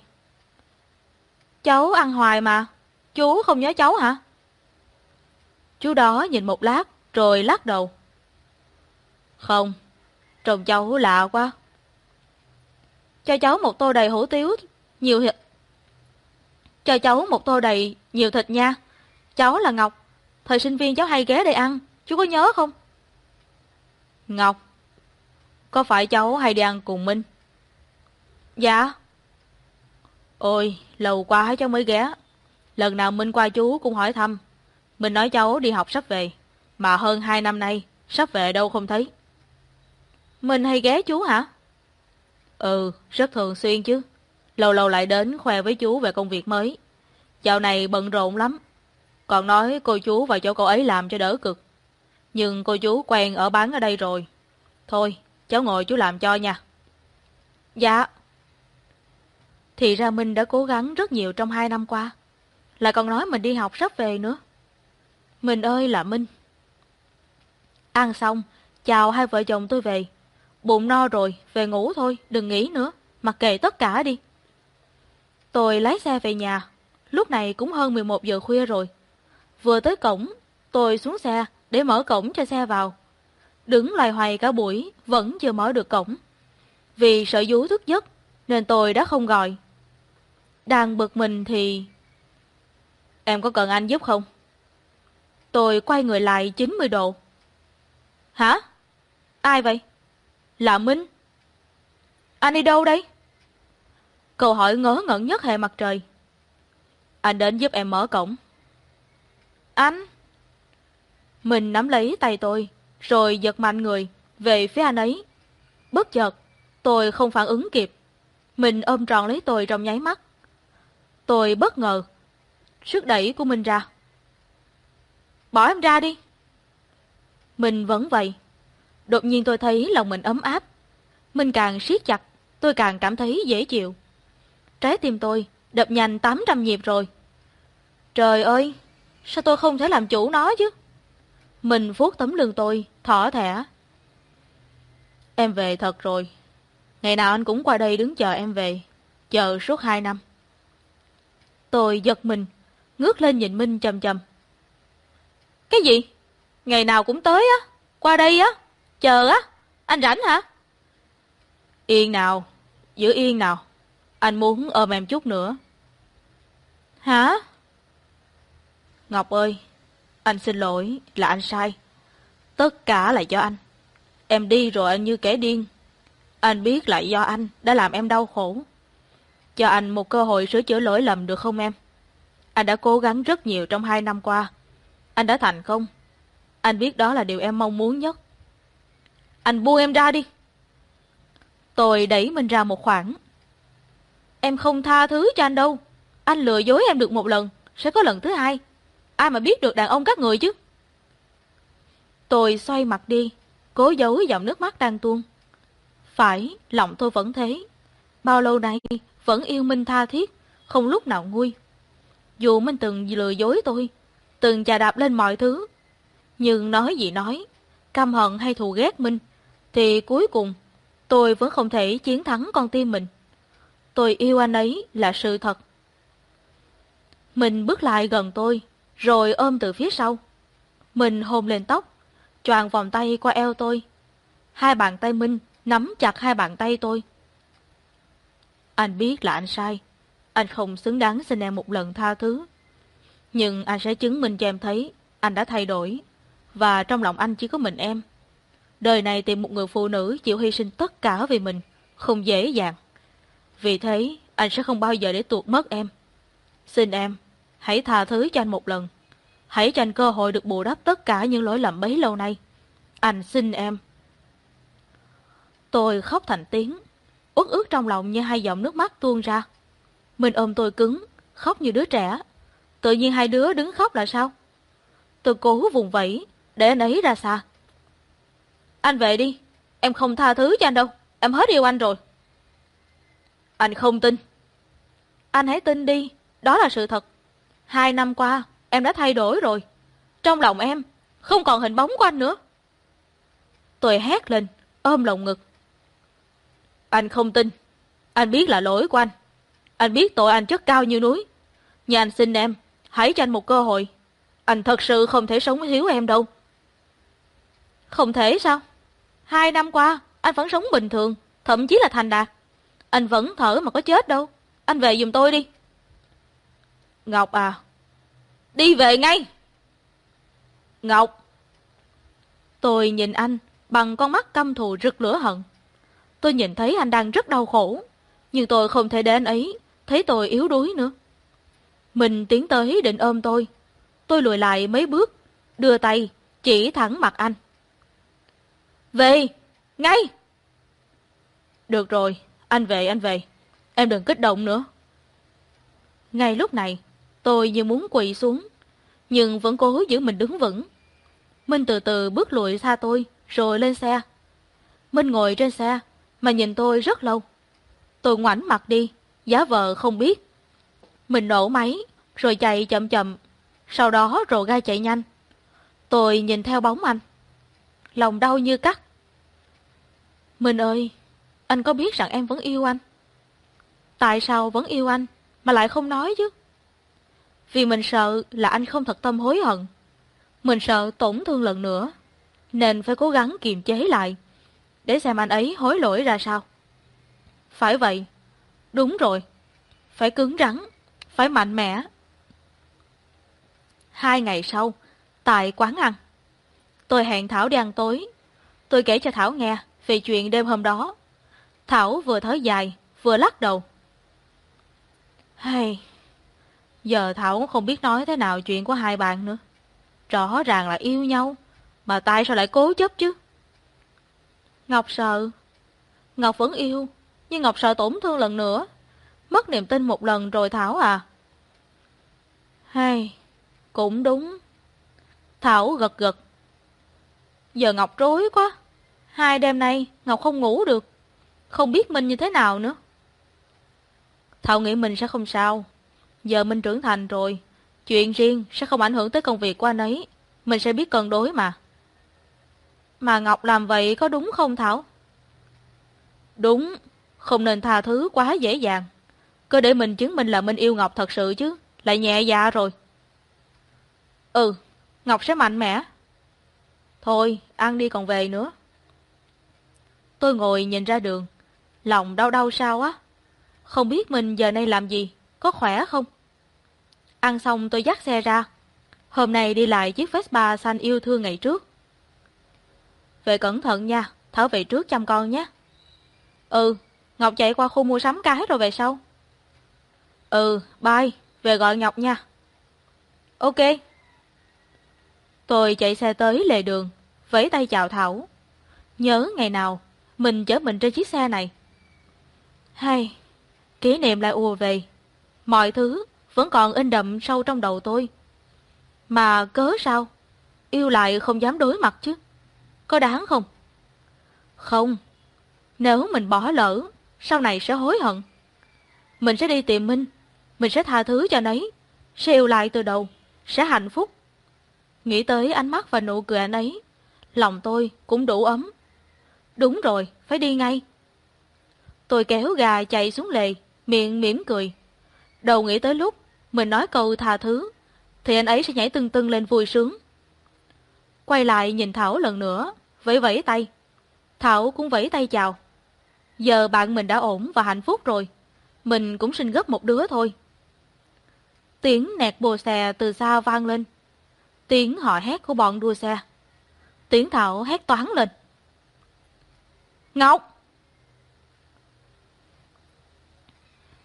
Cháu ăn hoài mà, chú không nhớ cháu hả? Chú đó nhìn một lát rồi lắc đầu. Không, trông cháu lạ quá. Cho cháu một tô đầy hủ tiếu, nhiều thịt. Cho cháu một tô đầy nhiều thịt nha. Cháu là Ngọc, thời sinh viên cháu hay ghé đây ăn, chú có nhớ không? Ngọc, có phải cháu hay đi ăn cùng Minh? Dạ. Ôi, lâu quá cháu mới ghé. Lần nào Minh qua chú cũng hỏi thăm. Mình nói cháu đi học sắp về, mà hơn hai năm nay, sắp về đâu không thấy. Mình hay ghé chú hả? Ừ, rất thường xuyên chứ. Lâu lâu lại đến khoe với chú về công việc mới. Dạo này bận rộn lắm. Còn nói cô chú vào chỗ cô ấy làm cho đỡ cực. Nhưng cô chú quen ở bán ở đây rồi. Thôi, cháu ngồi chú làm cho nha. Dạ. Thì ra Minh đã cố gắng rất nhiều trong hai năm qua. Lại còn nói mình đi học sắp về nữa. Mình ơi là Minh. Ăn xong, chào hai vợ chồng tôi về. Bụng no rồi, về ngủ thôi, đừng nghỉ nữa, mặc kệ tất cả đi. Tôi lái xe về nhà, lúc này cũng hơn 11 giờ khuya rồi. Vừa tới cổng, tôi xuống xe để mở cổng cho xe vào. Đứng loài hoài cả buổi, vẫn chưa mở được cổng. Vì sợ dú thức giấc, nên tôi đã không gọi. Đang bực mình thì... Em có cần anh giúp không? Tôi quay người lại 90 độ. Hả? Ai vậy? Là Minh. Anh đi đâu đấy? Câu hỏi ngớ ngẩn nhất hệ mặt trời. Anh đến giúp em mở cổng. Anh? Mình nắm lấy tay tôi, rồi giật mạnh người về phía anh ấy. Bất chợt, tôi không phản ứng kịp. Mình ôm tròn lấy tôi trong nháy mắt. Tôi bất ngờ. Sức đẩy của mình ra. Bỏ em ra đi. Mình vẫn vậy. Đột nhiên tôi thấy lòng mình ấm áp. Mình càng siết chặt, tôi càng cảm thấy dễ chịu. Trái tim tôi đập nhanh 800 nhịp rồi. Trời ơi, sao tôi không thể làm chủ nó chứ? Mình vuốt tấm lưng tôi, thỏ thẻ. Em về thật rồi. Ngày nào anh cũng qua đây đứng chờ em về. Chờ suốt hai năm. Tôi giật mình, ngước lên nhìn Minh chầm chầm. Cái gì? Ngày nào cũng tới á? Qua đây á? Chờ á? Anh rảnh hả? Yên nào, giữ yên nào. Anh muốn ôm em chút nữa. Hả? Ngọc ơi, anh xin lỗi là anh sai. Tất cả là do anh. Em đi rồi anh như kẻ điên. Anh biết lại do anh đã làm em đau khổ. Cho anh một cơ hội sửa chữa lỗi lầm được không em? Anh đã cố gắng rất nhiều trong hai năm qua. Anh đã thành công. Anh biết đó là điều em mong muốn nhất. Anh buông em ra đi. Tôi đẩy mình ra một khoảng. Em không tha thứ cho anh đâu. Anh lừa dối em được một lần, sẽ có lần thứ hai. Ai mà biết được đàn ông các người chứ? Tôi xoay mặt đi, cố giấu dòng nước mắt đang tuôn. Phải, lòng tôi vẫn thế. Bao lâu nay vẫn yêu Minh tha thiết, không lúc nào nguôi. Dù Minh từng lừa dối tôi, từng chà đạp lên mọi thứ. Nhưng nói gì nói, căm hận hay thù ghét Minh, thì cuối cùng tôi vẫn không thể chiến thắng con tim mình. Tôi yêu anh ấy là sự thật. Mình bước lại gần tôi, rồi ôm từ phía sau. Mình hôn lên tóc, choàng vòng tay qua eo tôi. Hai bàn tay Minh nắm chặt hai bàn tay tôi. Anh biết là anh sai. Anh không xứng đáng xin em một lần tha thứ. Nhưng anh sẽ chứng minh cho em thấy anh đã thay đổi. Và trong lòng anh chỉ có mình em. Đời này tìm một người phụ nữ chịu hy sinh tất cả vì mình. Không dễ dàng. Vì thế, anh sẽ không bao giờ để tuột mất em. Xin em, hãy tha thứ cho anh một lần. Hãy cho anh cơ hội được bù đắp tất cả những lỗi lầm bấy lâu nay. Anh xin em. Tôi khóc thành tiếng, uất ướt trong lòng như hai dòng nước mắt tuôn ra. Mình ôm tôi cứng, khóc như đứa trẻ. Tự nhiên hai đứa đứng khóc là sao? Tôi cố vùng vẫy, để anh ấy ra xa. Anh về đi, em không tha thứ cho anh đâu, em hết yêu anh rồi. Anh không tin. Anh hãy tin đi, đó là sự thật. Hai năm qua, em đã thay đổi rồi. Trong lòng em, không còn hình bóng của anh nữa. Tôi hét lên, ôm lồng ngực. Anh không tin. Anh biết là lỗi của anh. Anh biết tội anh chất cao như núi. nhà anh xin em, hãy cho anh một cơ hội. Anh thật sự không thể sống thiếu em đâu. Không thể sao? Hai năm qua, anh vẫn sống bình thường, thậm chí là thành đạt. Anh vẫn thở mà có chết đâu. Anh về giùm tôi đi. Ngọc à. Đi về ngay. Ngọc. Tôi nhìn anh, bằng con mắt căm thù rực lửa hận. Tôi nhìn thấy anh đang rất đau khổ, nhưng tôi không thể để anh ấy thấy tôi yếu đuối nữa. Mình tiến tới định ôm tôi. Tôi lùi lại mấy bước, đưa tay, chỉ thẳng mặt anh. Về, ngay! Được rồi, anh về, anh về. Em đừng kích động nữa. Ngay lúc này, tôi như muốn quỳ xuống, nhưng vẫn cố giữ mình đứng vững. Minh từ từ bước lùi xa tôi, rồi lên xe. Minh ngồi trên xe, mà nhìn tôi rất lâu. Tôi ngoảnh mặt đi, giá vợ không biết. Mình nổ máy, rồi chạy chậm chậm, sau đó rồ ga chạy nhanh. Tôi nhìn theo bóng anh. Lòng đau như cắt. Mình ơi, anh có biết rằng em vẫn yêu anh? Tại sao vẫn yêu anh, mà lại không nói chứ? Vì mình sợ là anh không thật tâm hối hận. Mình sợ tổn thương lần nữa, nên phải cố gắng kiềm chế lại, để xem anh ấy hối lỗi ra sao. Phải vậy, đúng rồi, phải cứng rắn, phải mạnh mẽ. Hai ngày sau, tại quán ăn, tôi hẹn Thảo đi ăn tối. Tôi kể cho Thảo nghe về chuyện đêm hôm đó. Thảo vừa thở dài, vừa lắc đầu. Hay, giờ Thảo cũng không biết nói thế nào chuyện của hai bạn nữa. Rõ ràng là yêu nhau, mà tại sao lại cố chấp chứ? Ngọc sợ. Ngọc vẫn yêu, nhưng Ngọc sợ tổn thương lần nữa. Mất niềm tin một lần rồi Thảo à. Hay, cũng đúng. Thảo gật gật. Giờ Ngọc rối quá. Hai đêm nay Ngọc không ngủ được. Không biết mình như thế nào nữa. Thảo nghĩ mình sẽ không sao. Giờ mình trưởng thành rồi. Chuyện riêng sẽ không ảnh hưởng tới công việc của anh ấy. Mình sẽ biết cân đối mà. Mà Ngọc làm vậy có đúng không Thảo? Đúng, không nên tha thứ quá dễ dàng. Cứ để mình chứng minh là mình yêu Ngọc thật sự chứ, lại nhẹ dạ rồi. Ừ, Ngọc sẽ mạnh mẽ. Thôi, ăn đi còn về nữa. Tôi ngồi nhìn ra đường, lòng đau đau sao á. Không biết mình giờ này làm gì, có khỏe không? Ăn xong tôi dắt xe ra. Hôm nay đi lại chiếc Vespa xanh yêu thương ngày trước. Về cẩn thận nha, Thảo về trước chăm con nhé. Ừ, Ngọc chạy qua khu mua sắm cái rồi về sau. Ừ, bye, về gọi Ngọc nha. Ok. Tôi chạy xe tới lề đường, vẫy tay chào Thảo. Nhớ ngày nào, mình chở mình trên chiếc xe này. Hay, kỷ niệm lại ùa về. Mọi thứ vẫn còn in đậm sâu trong đầu tôi. Mà cớ sao? Yêu lại không dám đối mặt chứ. Có đáng không? Không. Nếu mình bỏ lỡ, sau này sẽ hối hận. Mình sẽ đi tìm Minh. Mình sẽ tha thứ cho nấy. Sẽ yêu lại từ đầu. Sẽ hạnh phúc. Nghĩ tới ánh mắt và nụ cười anh ấy. Lòng tôi cũng đủ ấm. Đúng rồi, phải đi ngay. Tôi kéo gà chạy xuống lề, miệng mỉm cười. Đầu nghĩ tới lúc mình nói câu tha thứ, thì anh ấy sẽ nhảy tưng tưng lên vui sướng. Quay lại nhìn Thảo lần nữa, vẫy vẫy tay. Thảo cũng vẫy tay chào. Giờ bạn mình đã ổn và hạnh phúc rồi. Mình cũng sinh gấp một đứa thôi. Tiếng nẹt bồ xè từ xa vang lên. Tiếng họ hét của bọn đua xe. Tiếng Thảo hét toán lên. Ngọc!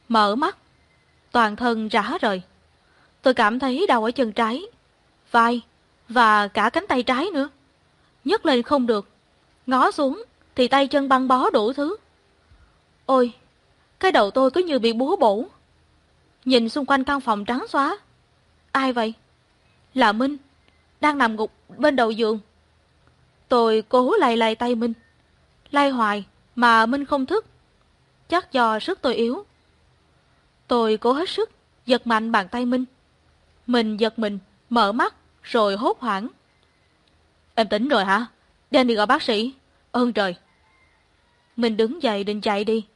Mở mắt. Toàn thân rã rời. Tôi cảm thấy đau ở chân trái, vai và cả cánh tay trái nữa nhấc lên không được. Ngó xuống thì tay chân băng bó đủ thứ. Ôi, cái đầu tôi cứ như bị búa bổ. Nhìn xung quanh căn phòng trắng xóa. Ai vậy? Là Minh, đang nằm gục bên đầu giường. Tôi cố lay lay tay Minh. Lay hoài mà Minh không thức. Chắc do sức tôi yếu. Tôi cố hết sức, giật mạnh bàn tay Minh. Mình giật mình, mở mắt, rồi hốt hoảng. Em tỉnh rồi hả? Đem đi gọi bác sĩ. Ơn trời. Mình đứng dậy định chạy đi.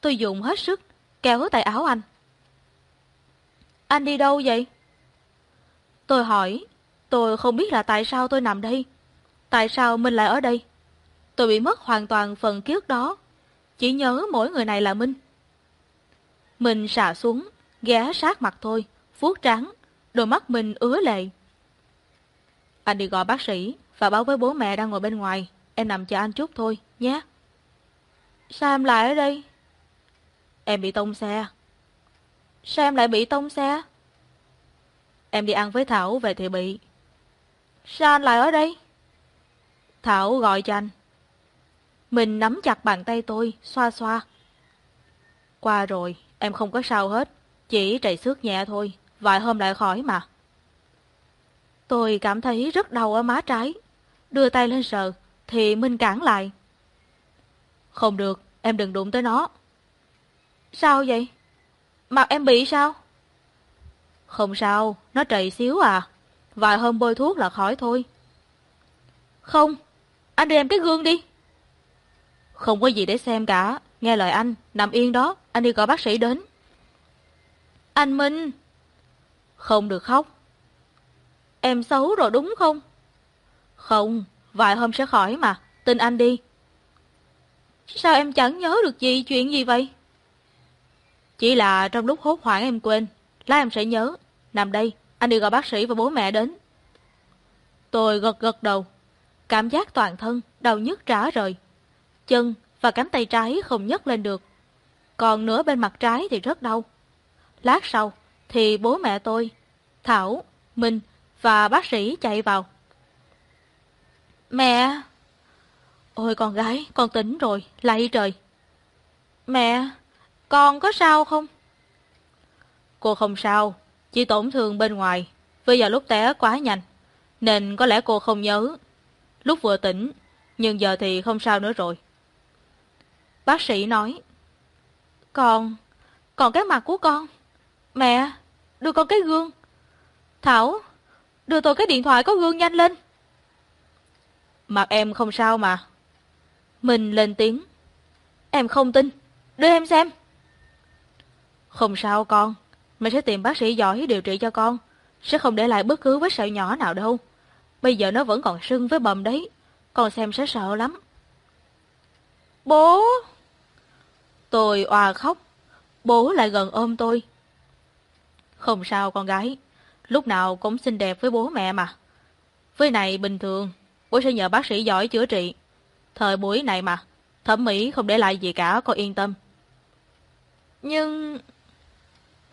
Tôi dùng hết sức, kéo tay áo anh. Anh đi đâu vậy? Tôi hỏi, tôi không biết là tại sao tôi nằm đây. Tại sao mình lại ở đây? Tôi bị mất hoàn toàn phần ký ức đó. Chỉ nhớ mỗi người này là Minh. Mình xả xuống, ghé sát mặt tôi, vuốt trắng, đôi mắt mình ứa lệ. Anh đi gọi bác sĩ và báo với bố mẹ đang ngồi bên ngoài. em nằm chờ anh chút thôi, nhé. Sao em lại ở đây? Em bị tông xe. Sao em lại bị tông xe? Em đi ăn với Thảo về thì bị. Sao anh lại ở đây? Thảo gọi cho anh. Mình nắm chặt bàn tay tôi, xoa xoa. Qua rồi, em không có sao hết. Chỉ trầy xước nhẹ thôi, vài hôm lại khỏi mà. Tôi cảm thấy rất đau ở má trái. Đưa tay lên sờ, thì Minh cản lại. Không được, em đừng đụng tới nó. Sao vậy? Mặt em bị sao? Không sao, nó trầy xíu à. Vài hôm bôi thuốc là khỏi thôi. Không, anh đưa em cái gương đi. Không có gì để xem cả. Nghe lời anh, nằm yên đó, anh đi gọi bác sĩ đến. Anh Minh! Không được khóc. Em xấu rồi đúng không? Không, vài hôm sẽ khỏi mà, tin anh đi. Sao em chẳng nhớ được gì, chuyện gì vậy? Chỉ là trong lúc hốt hoảng em quên, lát em sẽ nhớ. Nằm đây, anh đi gọi bác sĩ và bố mẹ đến. Tôi gật gật đầu, cảm giác toàn thân, đau nhức trả rời. Chân và cánh tay trái không nhấc lên được. Còn nửa bên mặt trái thì rất đau. Lát sau thì bố mẹ tôi, Thảo, Minh và bác sĩ chạy vào. Mẹ! Ôi con gái, con tỉnh rồi, lạy trời. Mẹ, con có sao không? Cô không sao, chỉ tổn thương bên ngoài, vì giờ lúc té quá nhanh, nên có lẽ cô không nhớ. Lúc vừa tỉnh, nhưng giờ thì không sao nữa rồi. Bác sĩ nói, Còn, còn cái mặt của con. Mẹ, đưa con cái gương. Thảo, đưa tôi cái điện thoại có gương nhanh lên. Mặt em không sao mà. Mình lên tiếng. Em không tin, đưa em xem. Không sao con, mẹ sẽ tìm bác sĩ giỏi điều trị cho con. Sẽ không để lại bất cứ vết sẹo nhỏ nào đâu. Bây giờ nó vẫn còn sưng với bầm đấy. Con xem sẽ sợ lắm. Bố! Tôi òa khóc. Bố lại gần ôm tôi. Không sao con gái. Lúc nào cũng xinh đẹp với bố mẹ mà. Với này bình thường, bố sẽ nhờ bác sĩ giỏi chữa trị. Thời buổi này mà, thẩm mỹ không để lại gì cả, cô yên tâm. Nhưng...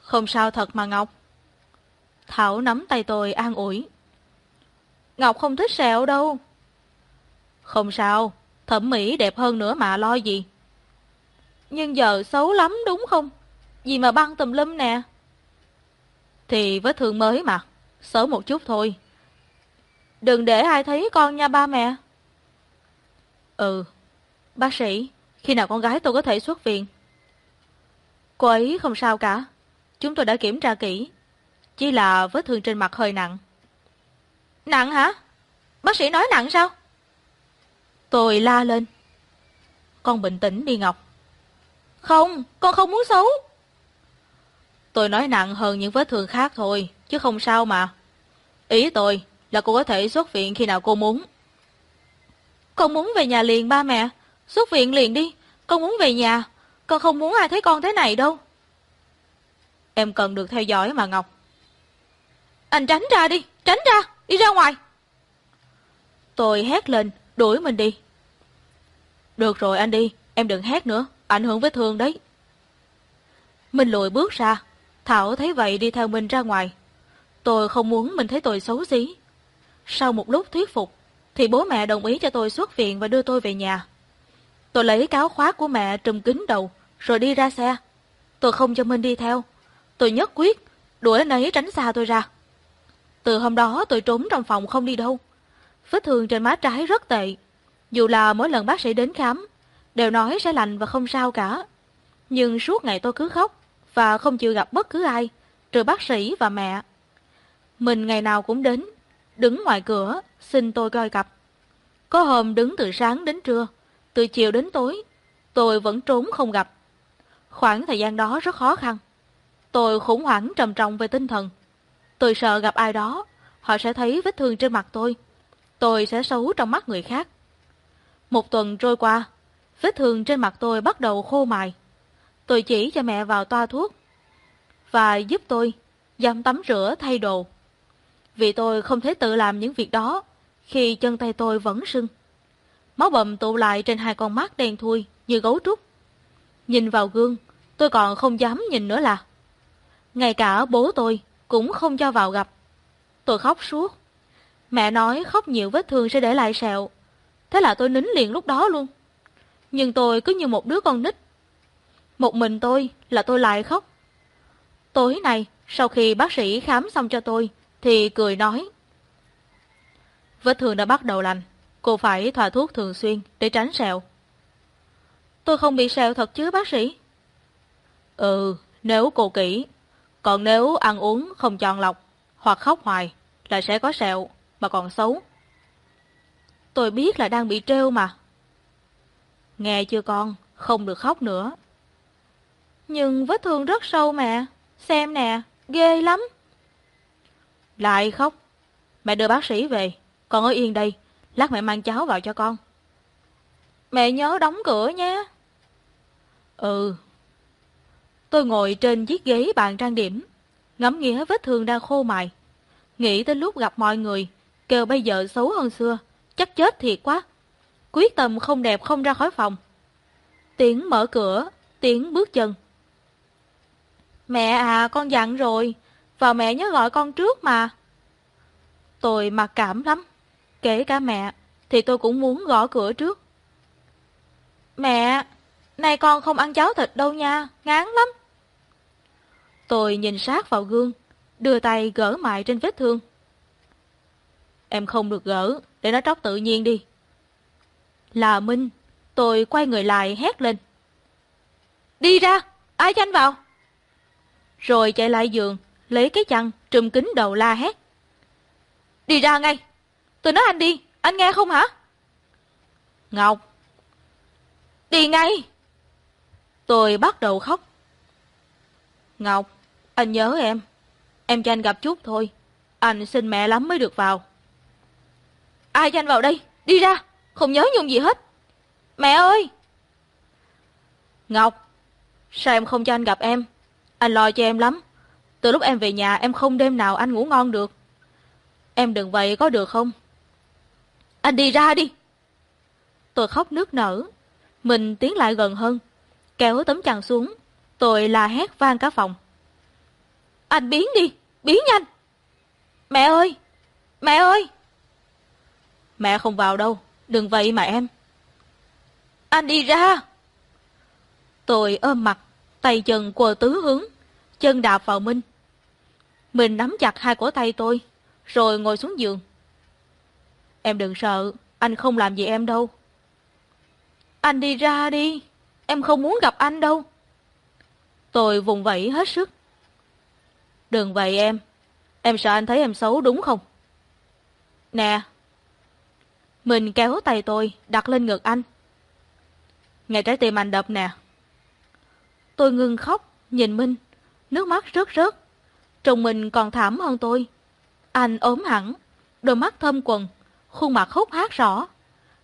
Không sao thật mà Ngọc. Thảo nắm tay tôi an ủi. Ngọc không thích sẹo đâu. Không sao, thẩm mỹ đẹp hơn nữa mà lo gì. Nhưng giờ xấu lắm đúng không? Gì mà băng tùm lum nè. Thì vết thương mới mà, xấu một chút thôi. Đừng để ai thấy con nha ba mẹ. Ừ, bác sĩ, khi nào con gái tôi có thể xuất viện? Cô ấy không sao cả, chúng tôi đã kiểm tra kỹ. Chỉ là vết thương trên mặt hơi nặng. Nặng hả? Bác sĩ nói nặng sao? Tôi la lên. Con bình tĩnh đi Ngọc. Không, con không muốn xấu. Tôi nói nặng hơn những vết thương khác thôi, chứ không sao mà. Ý tôi là cô có thể xuất viện khi nào cô muốn. Con muốn về nhà liền ba mẹ. Xuất viện liền đi. Con muốn về nhà. Con không muốn ai thấy con thế này đâu. Em cần được theo dõi mà Ngọc. Anh tránh ra đi, tránh ra, đi ra ngoài. Tôi hét lên, đuổi mình đi. Được rồi anh đi, em đừng hét nữa, ảnh hưởng vết thương đấy. Mình lùi bước ra, Thảo thấy vậy đi theo mình ra ngoài. Tôi không muốn mình thấy tôi xấu xí. Sau một lúc thuyết phục, thì bố mẹ đồng ý cho tôi xuất viện và đưa tôi về nhà. Tôi lấy cáo khóa của mẹ trùm kính đầu, rồi đi ra xe. Tôi không cho Minh đi theo. Tôi nhất quyết, đuổi anh ấy tránh xa tôi ra. Từ hôm đó tôi trốn trong phòng không đi đâu. Vết thương trên má trái rất tệ. Dù là mỗi lần bác sĩ đến khám, đều nói sẽ lành và không sao cả. Nhưng suốt ngày tôi cứ khóc và không chịu gặp bất cứ ai, trừ bác sĩ và mẹ. Mình ngày nào cũng đến, đứng ngoài cửa, xin tôi coi cặp. Có hôm đứng từ sáng đến trưa, từ chiều đến tối, tôi vẫn trốn không gặp. Khoảng thời gian đó rất khó khăn. Tôi khủng hoảng trầm trọng về tinh thần. Tôi sợ gặp ai đó, họ sẽ thấy vết thương trên mặt tôi. Tôi sẽ xấu trong mắt người khác. Một tuần trôi qua, vết thương trên mặt tôi bắt đầu khô mài. Tôi chỉ cho mẹ vào toa thuốc và giúp tôi dám tắm rửa thay đồ. Vì tôi không thể tự làm những việc đó khi chân tay tôi vẫn sưng. Máu bầm tụ lại trên hai con mắt đen thui như gấu trúc. Nhìn vào gương, tôi còn không dám nhìn nữa là. Ngay cả bố tôi cũng không cho vào gặp. Tôi khóc suốt. Mẹ nói khóc nhiều vết thương sẽ để lại sẹo. Thế là tôi nín liền lúc đó luôn. Nhưng tôi cứ như một đứa con nít. Một mình tôi là tôi lại khóc. Tối nay, sau khi bác sĩ khám xong cho tôi, thì cười nói. Vết thương đã bắt đầu lành, cô phải thoa thuốc thường xuyên để tránh sẹo. Tôi không bị sẹo thật chứ bác sĩ? Ừ, nếu cô kỹ. Còn nếu ăn uống không chọn lọc hoặc khóc hoài là sẽ có sẹo mà còn xấu. Tôi biết là đang bị trêu mà. Nghe chưa con, không được khóc nữa. Nhưng vết thương rất sâu mẹ, xem nè, ghê lắm. Lại khóc. Mẹ đưa bác sĩ về, con ở yên đây, lát mẹ mang cháo vào cho con. Mẹ nhớ đóng cửa nhé. Ừ. Tôi ngồi trên chiếc ghế bàn trang điểm, ngắm nghía vết thương đang khô mài. Nghĩ tới lúc gặp mọi người, kêu bây giờ xấu hơn xưa, chắc chết thiệt quá. Quyết tâm không đẹp không ra khỏi phòng. Tiếng mở cửa, tiếng bước chân. Mẹ à, con dặn rồi, vào mẹ nhớ gọi con trước mà. Tôi mặc cảm lắm, kể cả mẹ, thì tôi cũng muốn gõ cửa trước. Mẹ, nay con không ăn cháo thịt đâu nha, ngán lắm. Tôi nhìn sát vào gương, đưa tay gỡ mại trên vết thương. Em không được gỡ, để nó tróc tự nhiên đi. Là Minh, tôi quay người lại hét lên. Đi ra, ai cho anh vào? Rồi chạy lại giường, lấy cái chăn, trùm kính đầu la hét. Đi ra ngay, tôi nói anh đi, anh nghe không hả? Ngọc. Đi ngay. Tôi bắt đầu khóc. Ngọc, anh nhớ em. Em cho anh gặp chút thôi. Anh xin mẹ lắm mới được vào. Ai cho anh vào đây? Đi ra. Không nhớ nhung gì hết. Mẹ ơi! Ngọc, sao em không cho anh gặp em? Anh lo cho em lắm. Từ lúc em về nhà em không đêm nào anh ngủ ngon được. Em đừng vậy có được không? Anh đi ra đi. Tôi khóc nước nở. Mình tiến lại gần hơn. Kéo tấm chăn xuống. Tôi la hét vang cả phòng. Anh biến đi, biến nhanh. Mẹ ơi, mẹ ơi. Mẹ không vào đâu, đừng vậy mà em. Anh đi ra. Tôi ôm mặt, tay chân quờ tứ hướng, chân đạp vào Minh. Mình nắm chặt hai cổ tay tôi, rồi ngồi xuống giường. Em đừng sợ, anh không làm gì em đâu. Anh đi ra đi, em không muốn gặp anh đâu. Tôi vùng vẫy hết sức. Đừng vậy em, em sợ anh thấy em xấu đúng không? Nè. Mình kéo tay tôi, đặt lên ngực anh. Nghe trái tim anh đập nè. Tôi ngừng khóc, nhìn Minh, nước mắt rớt rớt. chồng mình còn thảm hơn tôi. Anh ốm hẳn, đôi mắt thâm quần, khuôn mặt hốc hác rõ,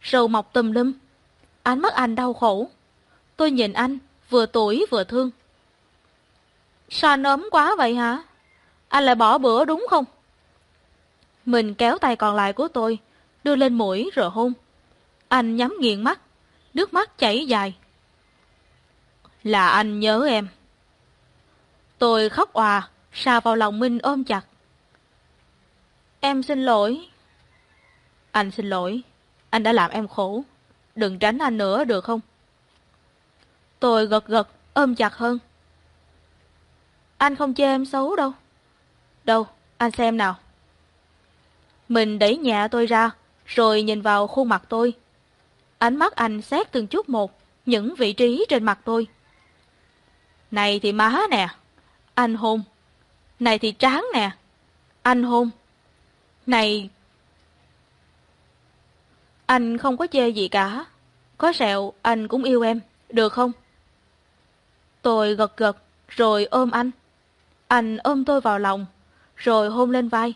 râu mọc tùm lum. Ánh mắt anh đau khổ. Tôi nhìn anh, vừa tuổi vừa thương. Sao anh ốm quá vậy hả? Anh lại bỏ bữa đúng không? Mình kéo tay còn lại của tôi, đưa lên mũi rồi hôn. Anh nhắm nghiền mắt, nước mắt chảy dài. Là anh nhớ em. Tôi khóc òa, xà vào lòng Minh ôm chặt. Em xin lỗi. Anh xin lỗi, anh đã làm em khổ. Đừng tránh anh nữa được không? Tôi gật gật, ôm chặt hơn. Anh không chê em xấu đâu. Đâu, anh xem nào. Mình đẩy nhẹ tôi ra, rồi nhìn vào khuôn mặt tôi. Ánh mắt anh xét từng chút một, những vị trí trên mặt tôi. Này thì má nè, anh hôn. Này thì tráng nè, anh hôn. Này... Anh không có chê gì cả. Có sẹo, anh cũng yêu em, được không? Tôi gật gật, rồi ôm anh. Anh ôm tôi vào lòng, rồi hôn lên vai.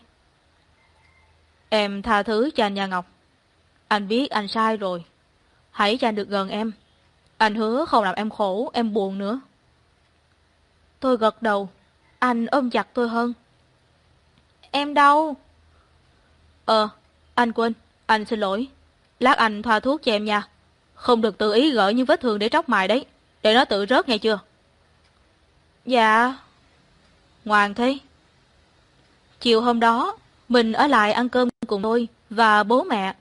Em tha thứ cho anh nhà Ngọc. Anh biết anh sai rồi. Hãy cho anh được gần em. Anh hứa không làm em khổ, em buồn nữa. Tôi gật đầu. Anh ôm chặt tôi hơn. Em đau. Ờ, anh quên. Anh xin lỗi. Lát anh thoa thuốc cho em nha. Không được tự ý gỡ những vết thương để tróc mài đấy. Để nó tự rớt nghe chưa? Dạ. Ngoan thế. Chiều hôm đó, mình ở lại ăn cơm cùng tôi và bố mẹ.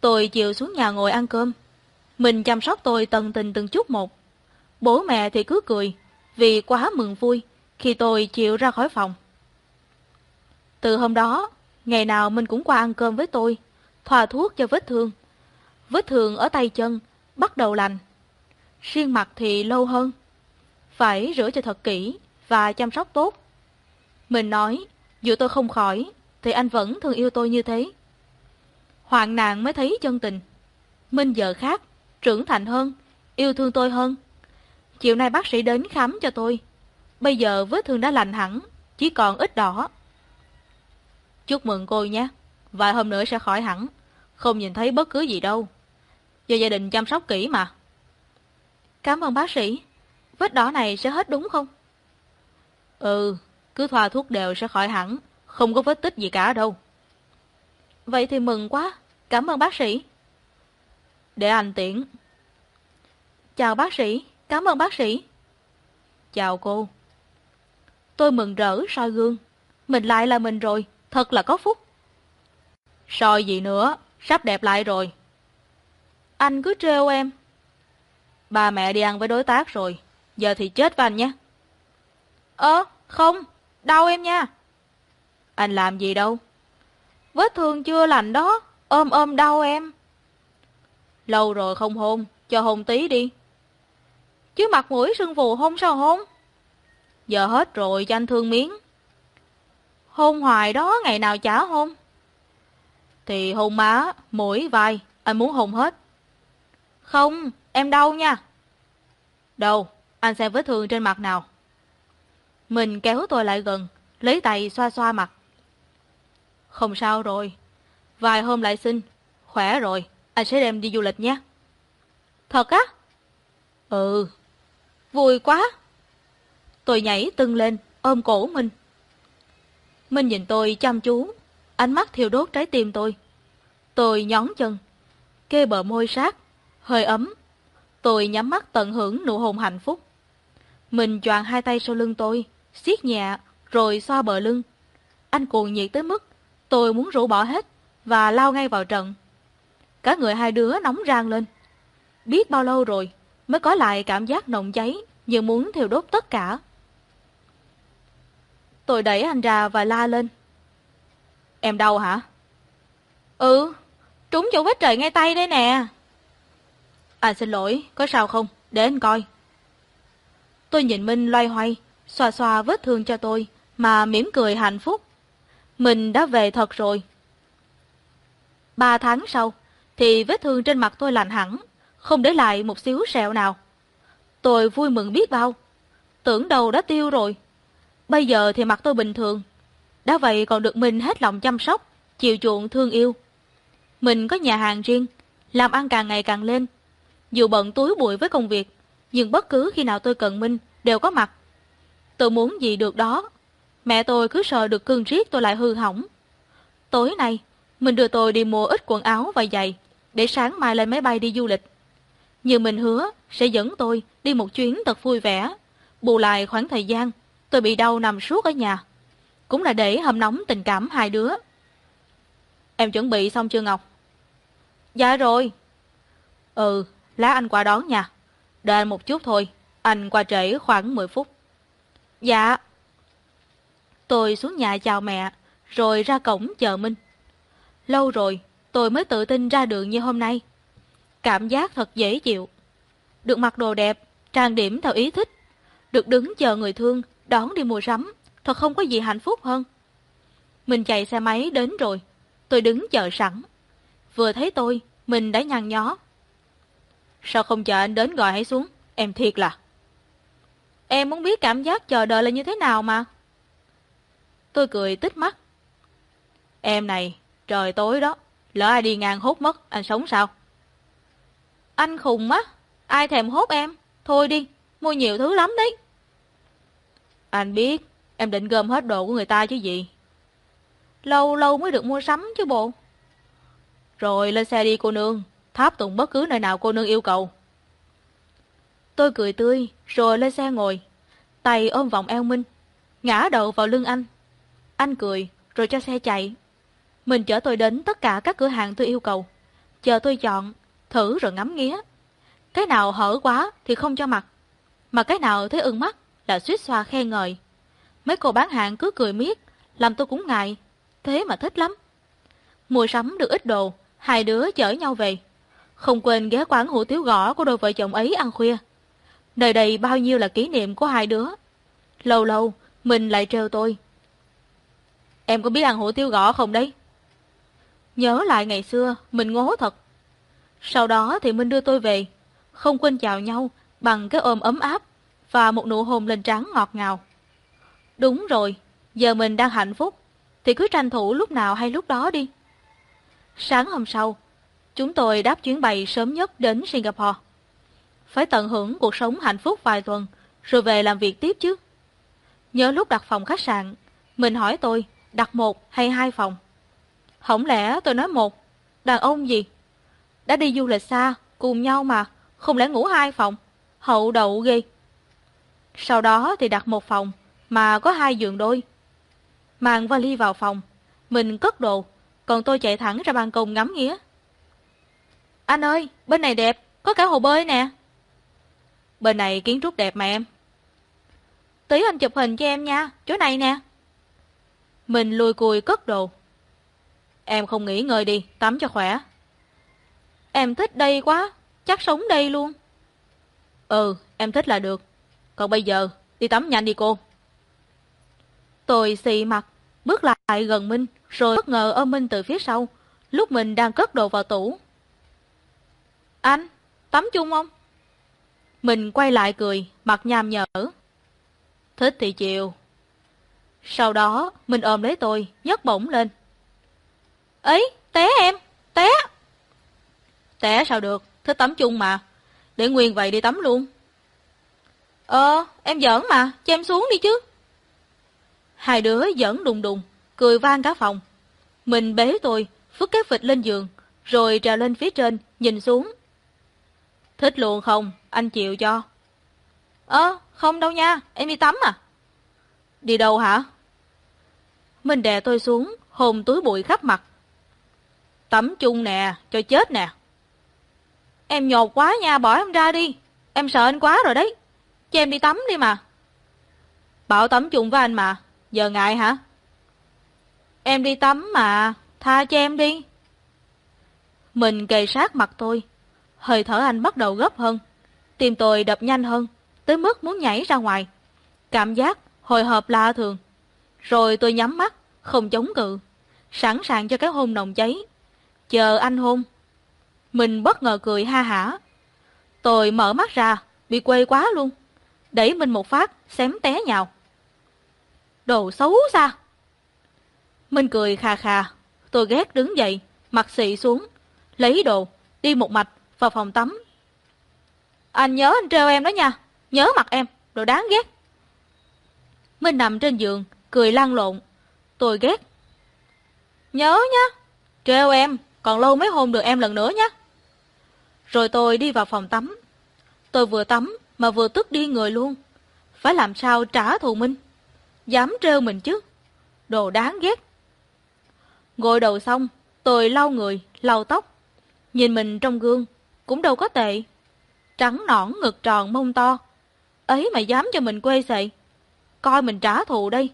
Tôi chiều xuống nhà ngồi ăn cơm. Mình chăm sóc tôi tận tình từng chút một. Bố mẹ thì cứ cười, vì quá mừng vui khi tôi chịu ra khỏi phòng. Từ hôm đó, ngày nào mình cũng qua ăn cơm với tôi, thoa thuốc cho vết thương. Vết thương ở tay chân bắt đầu lành. Riêng mặt thì lâu hơn. Phải rửa cho thật kỹ và chăm sóc tốt. Mình nói, dù tôi không khỏi, thì anh vẫn thương yêu tôi như thế. Hoạn nạn mới thấy chân tình. Minh giờ khác, trưởng thành hơn, yêu thương tôi hơn. Chiều nay bác sĩ đến khám cho tôi. Bây giờ vết thương đã lành hẳn, chỉ còn ít đỏ. Chúc mừng cô nhé, vài hôm nữa sẽ khỏi hẳn, không nhìn thấy bất cứ gì đâu. Do gia đình chăm sóc kỹ mà. Cảm ơn bác sĩ, vết đỏ này sẽ hết đúng không? Ừ, cứ thoa thuốc đều sẽ khỏi hẳn, không có vết tích gì cả đâu. Vậy thì mừng quá, cảm ơn bác sĩ. Để anh tiễn. Chào bác sĩ, cảm ơn bác sĩ. Chào cô. Tôi mừng rỡ soi gương. Mình lại là mình rồi, thật là có phúc. Soi gì nữa, sắp đẹp lại rồi. Anh cứ trêu em. Ba mẹ đi ăn với đối tác rồi, giờ thì chết với anh nhé. Ơ, không, đau em nha. Anh làm gì đâu? Vết thương chưa lành đó, ôm ôm đau em. Lâu rồi không hôn, cho hôn tí đi. Chứ mặt mũi sưng phù hôn sao hôn? Giờ hết rồi cho anh thương miếng. Hôn hoài đó, ngày nào chả hôn. Thì hôn má, mũi, vai, anh muốn hôn hết. Không, em đau nha. Đâu, anh xem vết thương trên mặt nào. Mình kéo tôi lại gần, lấy tay xoa xoa mặt. Không sao rồi. Vài hôm lại xin. Khỏe rồi, anh sẽ đem đi du lịch nhé. Thật á? Ừ. Vui quá. Tôi nhảy tưng lên, ôm cổ Minh. Minh nhìn tôi chăm chú, ánh mắt thiêu đốt trái tim tôi. Tôi nhón chân, kê bờ môi sát, hơi ấm. Tôi nhắm mắt tận hưởng nụ hôn hạnh phúc. Mình choàng hai tay sau lưng tôi, siết nhẹ, rồi xoa bờ lưng. Anh cuồng nhiệt tới mức tôi muốn rũ bỏ hết và lao ngay vào trận. Cả người hai đứa nóng rang lên. Biết bao lâu rồi mới có lại cảm giác nồng cháy như muốn thiêu đốt tất cả. Tôi đẩy anh ra và la lên. Em đau hả? Ừ, trúng chỗ vết trời ngay tay đây nè. À xin lỗi, có sao không? Để anh coi. Tôi nhìn Minh loay hoay, xoa xoa vết thương cho tôi, mà mỉm cười hạnh phúc. Mình đã về thật rồi. Ba tháng sau, thì vết thương trên mặt tôi lành hẳn, không để lại một xíu sẹo nào. Tôi vui mừng biết bao. Tưởng đầu đã tiêu rồi. Bây giờ thì mặt tôi bình thường. Đã vậy còn được mình hết lòng chăm sóc, chiều chuộng thương yêu. Mình có nhà hàng riêng, làm ăn càng ngày càng lên. Dù bận túi bụi với công việc, nhưng bất cứ khi nào tôi cần Minh đều có mặt. Tôi muốn gì được đó. Mẹ tôi cứ sợ được cưng riết tôi lại hư hỏng. Tối nay, mình đưa tôi đi mua ít quần áo và giày, để sáng mai lên máy bay đi du lịch. Như mình hứa sẽ dẫn tôi đi một chuyến thật vui vẻ, bù lại khoảng thời gian tôi bị đau nằm suốt ở nhà. Cũng là để hâm nóng tình cảm hai đứa. Em chuẩn bị xong chưa Ngọc? Dạ rồi. Ừ, lá anh qua đón nha. Đợi anh một chút thôi, anh qua trễ khoảng 10 phút. Dạ. Tôi xuống nhà chào mẹ, rồi ra cổng chờ Minh. Lâu rồi, tôi mới tự tin ra đường như hôm nay. Cảm giác thật dễ chịu. Được mặc đồ đẹp, trang điểm theo ý thích. Được đứng chờ người thương, đón đi mua sắm. Thật không có gì hạnh phúc hơn. Mình chạy xe máy đến rồi. Tôi đứng chờ sẵn. Vừa thấy tôi, mình đã nhăn nhó. Sao không chờ anh đến gọi hãy xuống? Em thiệt là. Em muốn biết cảm giác chờ đợi là như thế nào mà. Tôi cười tích mắt. Em này, trời tối đó, lỡ ai đi ngang hút mất, anh sống sao? Anh khùng á, ai thèm hốt em, thôi đi, mua nhiều thứ lắm đấy. Anh biết, em định gom hết đồ của người ta chứ gì. Lâu lâu mới được mua sắm chứ bộ. Rồi lên xe đi cô nương, tháp tùng bất cứ nơi nào cô nương yêu cầu. Tôi cười tươi, rồi lên xe ngồi, tay ôm vòng eo Minh, ngã đầu vào lưng anh. Anh cười, rồi cho xe chạy. Mình chở tôi đến tất cả các cửa hàng tôi yêu cầu. Chờ tôi chọn, thử rồi ngắm nghía. Cái nào hở quá thì không cho mặc. Mà cái nào thấy ưng mắt là suýt xoa khen ngợi. Mấy cô bán hàng cứ cười miết, làm tôi cũng ngại. Thế mà thích lắm. Mua sắm được ít đồ, hai đứa chở nhau về. Không quên ghé quán hủ tiếu gõ của đôi vợ chồng ấy ăn khuya. Nơi đây bao nhiêu là kỷ niệm của hai đứa. Lâu lâu, mình lại trêu tôi. Em có biết ăn hủ tiếu gõ không đấy? Nhớ lại ngày xưa, mình ngố thật. Sau đó thì Minh đưa tôi về, không quên chào nhau bằng cái ôm ấm áp và một nụ hôn lên trán ngọt ngào. Đúng rồi, giờ mình đang hạnh phúc, thì cứ tranh thủ lúc nào hay lúc đó đi. Sáng hôm sau, chúng tôi đáp chuyến bay sớm nhất đến Singapore. Phải tận hưởng cuộc sống hạnh phúc vài tuần, rồi về làm việc tiếp chứ. Nhớ lúc đặt phòng khách sạn, mình hỏi tôi đặt một hay hai phòng. Không lẽ tôi nói một, đàn ông gì? Đã đi du lịch xa, cùng nhau mà, không lẽ ngủ hai phòng? Hậu đậu ghê. Sau đó thì đặt một phòng, mà có hai giường đôi. Mang vali vào phòng, mình cất đồ, còn tôi chạy thẳng ra ban công ngắm nghía. Anh ơi, bên này đẹp, có cả hồ bơi nè. Bên này kiến trúc đẹp mà em. Tí anh chụp hình cho em nha, chỗ này nè. Mình lùi cùi cất đồ. Em không nghỉ ngơi đi, tắm cho khỏe. Em thích đây quá, chắc sống đây luôn. Ừ, em thích là được. Còn bây giờ, đi tắm nhanh đi cô. Tôi xì mặt, bước lại gần Minh, rồi bất ngờ ôm Minh từ phía sau, lúc mình đang cất đồ vào tủ. Anh, tắm chung không? Mình quay lại cười, mặt nham nhở. Thích thì chiều. Sau đó, mình ôm lấy tôi, nhấc bổng lên. Ấy, té em, té. Té sao được, thích tắm chung mà. Để Nguyên vậy đi tắm luôn. Ờ, em giỡn mà, cho em xuống đi chứ. Hai đứa giỡn đùng đùng, cười vang cả phòng. Mình bế tôi, phức cái vịt lên giường, rồi trèo lên phía trên, nhìn xuống. Thích luôn không, anh chịu cho. Ơ, không đâu nha, em đi tắm à? Đi đâu hả? Mình đè tôi xuống, hồn túi bụi khắp mặt. Tắm chung nè, cho chết nè. Em nhột quá nha, bỏ em ra đi. Em sợ anh quá rồi đấy. Cho em đi tắm đi mà. Bảo tắm chung với anh mà, giờ ngại hả? Em đi tắm mà, tha cho em đi. Mình kề sát mặt tôi, hơi thở anh bắt đầu gấp hơn. Tim tôi đập nhanh hơn, tới mức muốn nhảy ra ngoài. Cảm giác hồi hộp lạ thường. Rồi tôi nhắm mắt, không chống cự, sẵn sàng cho cái hôn nồng cháy. Chờ anh hôn. Mình bất ngờ cười ha hả. Tôi mở mắt ra, bị quê quá luôn. Đẩy mình một phát, xém té nhào. Đồ xấu xa. mình cười khà khà. Tôi ghét đứng dậy, mặt xị xuống, lấy đồ, đi một mạch vào phòng tắm. Anh nhớ anh trêu em đó nha, nhớ mặt em, đồ đáng ghét. mình nằm trên giường, cười lan lộn. Tôi ghét. Nhớ nhá, trêu em, còn lâu mới hôn được em lần nữa nhé. Rồi tôi đi vào phòng tắm. Tôi vừa tắm mà vừa tức đi người luôn. Phải làm sao trả thù Minh? Dám trêu mình chứ? Đồ đáng ghét. Gội đầu xong, tôi lau người, lau tóc. Nhìn mình trong gương, cũng đâu có tệ. Trắng nõn ngực tròn mông to. Ấy mà dám cho mình quê xệ. Coi mình trả thù đây.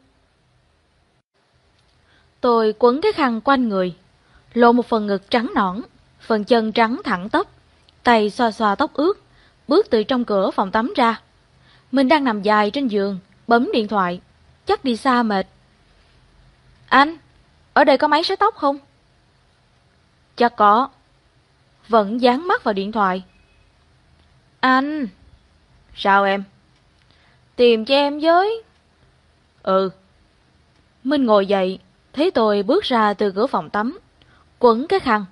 Tôi quấn cái khăn quanh người, lộ một phần ngực trắng nõn, phần chân trắng thẳng tắp, tay xoa xoa tóc ướt, bước từ trong cửa phòng tắm ra. Mình đang nằm dài trên giường, bấm điện thoại, chắc đi xa mệt. Anh, ở đây có máy sấy tóc không? Chắc có. Vẫn dán mắt vào điện thoại. Anh! Sao em? Tìm cho em với. Ừ. Minh ngồi dậy, thấy tôi bước ra từ cửa phòng tắm, quấn cái khăn.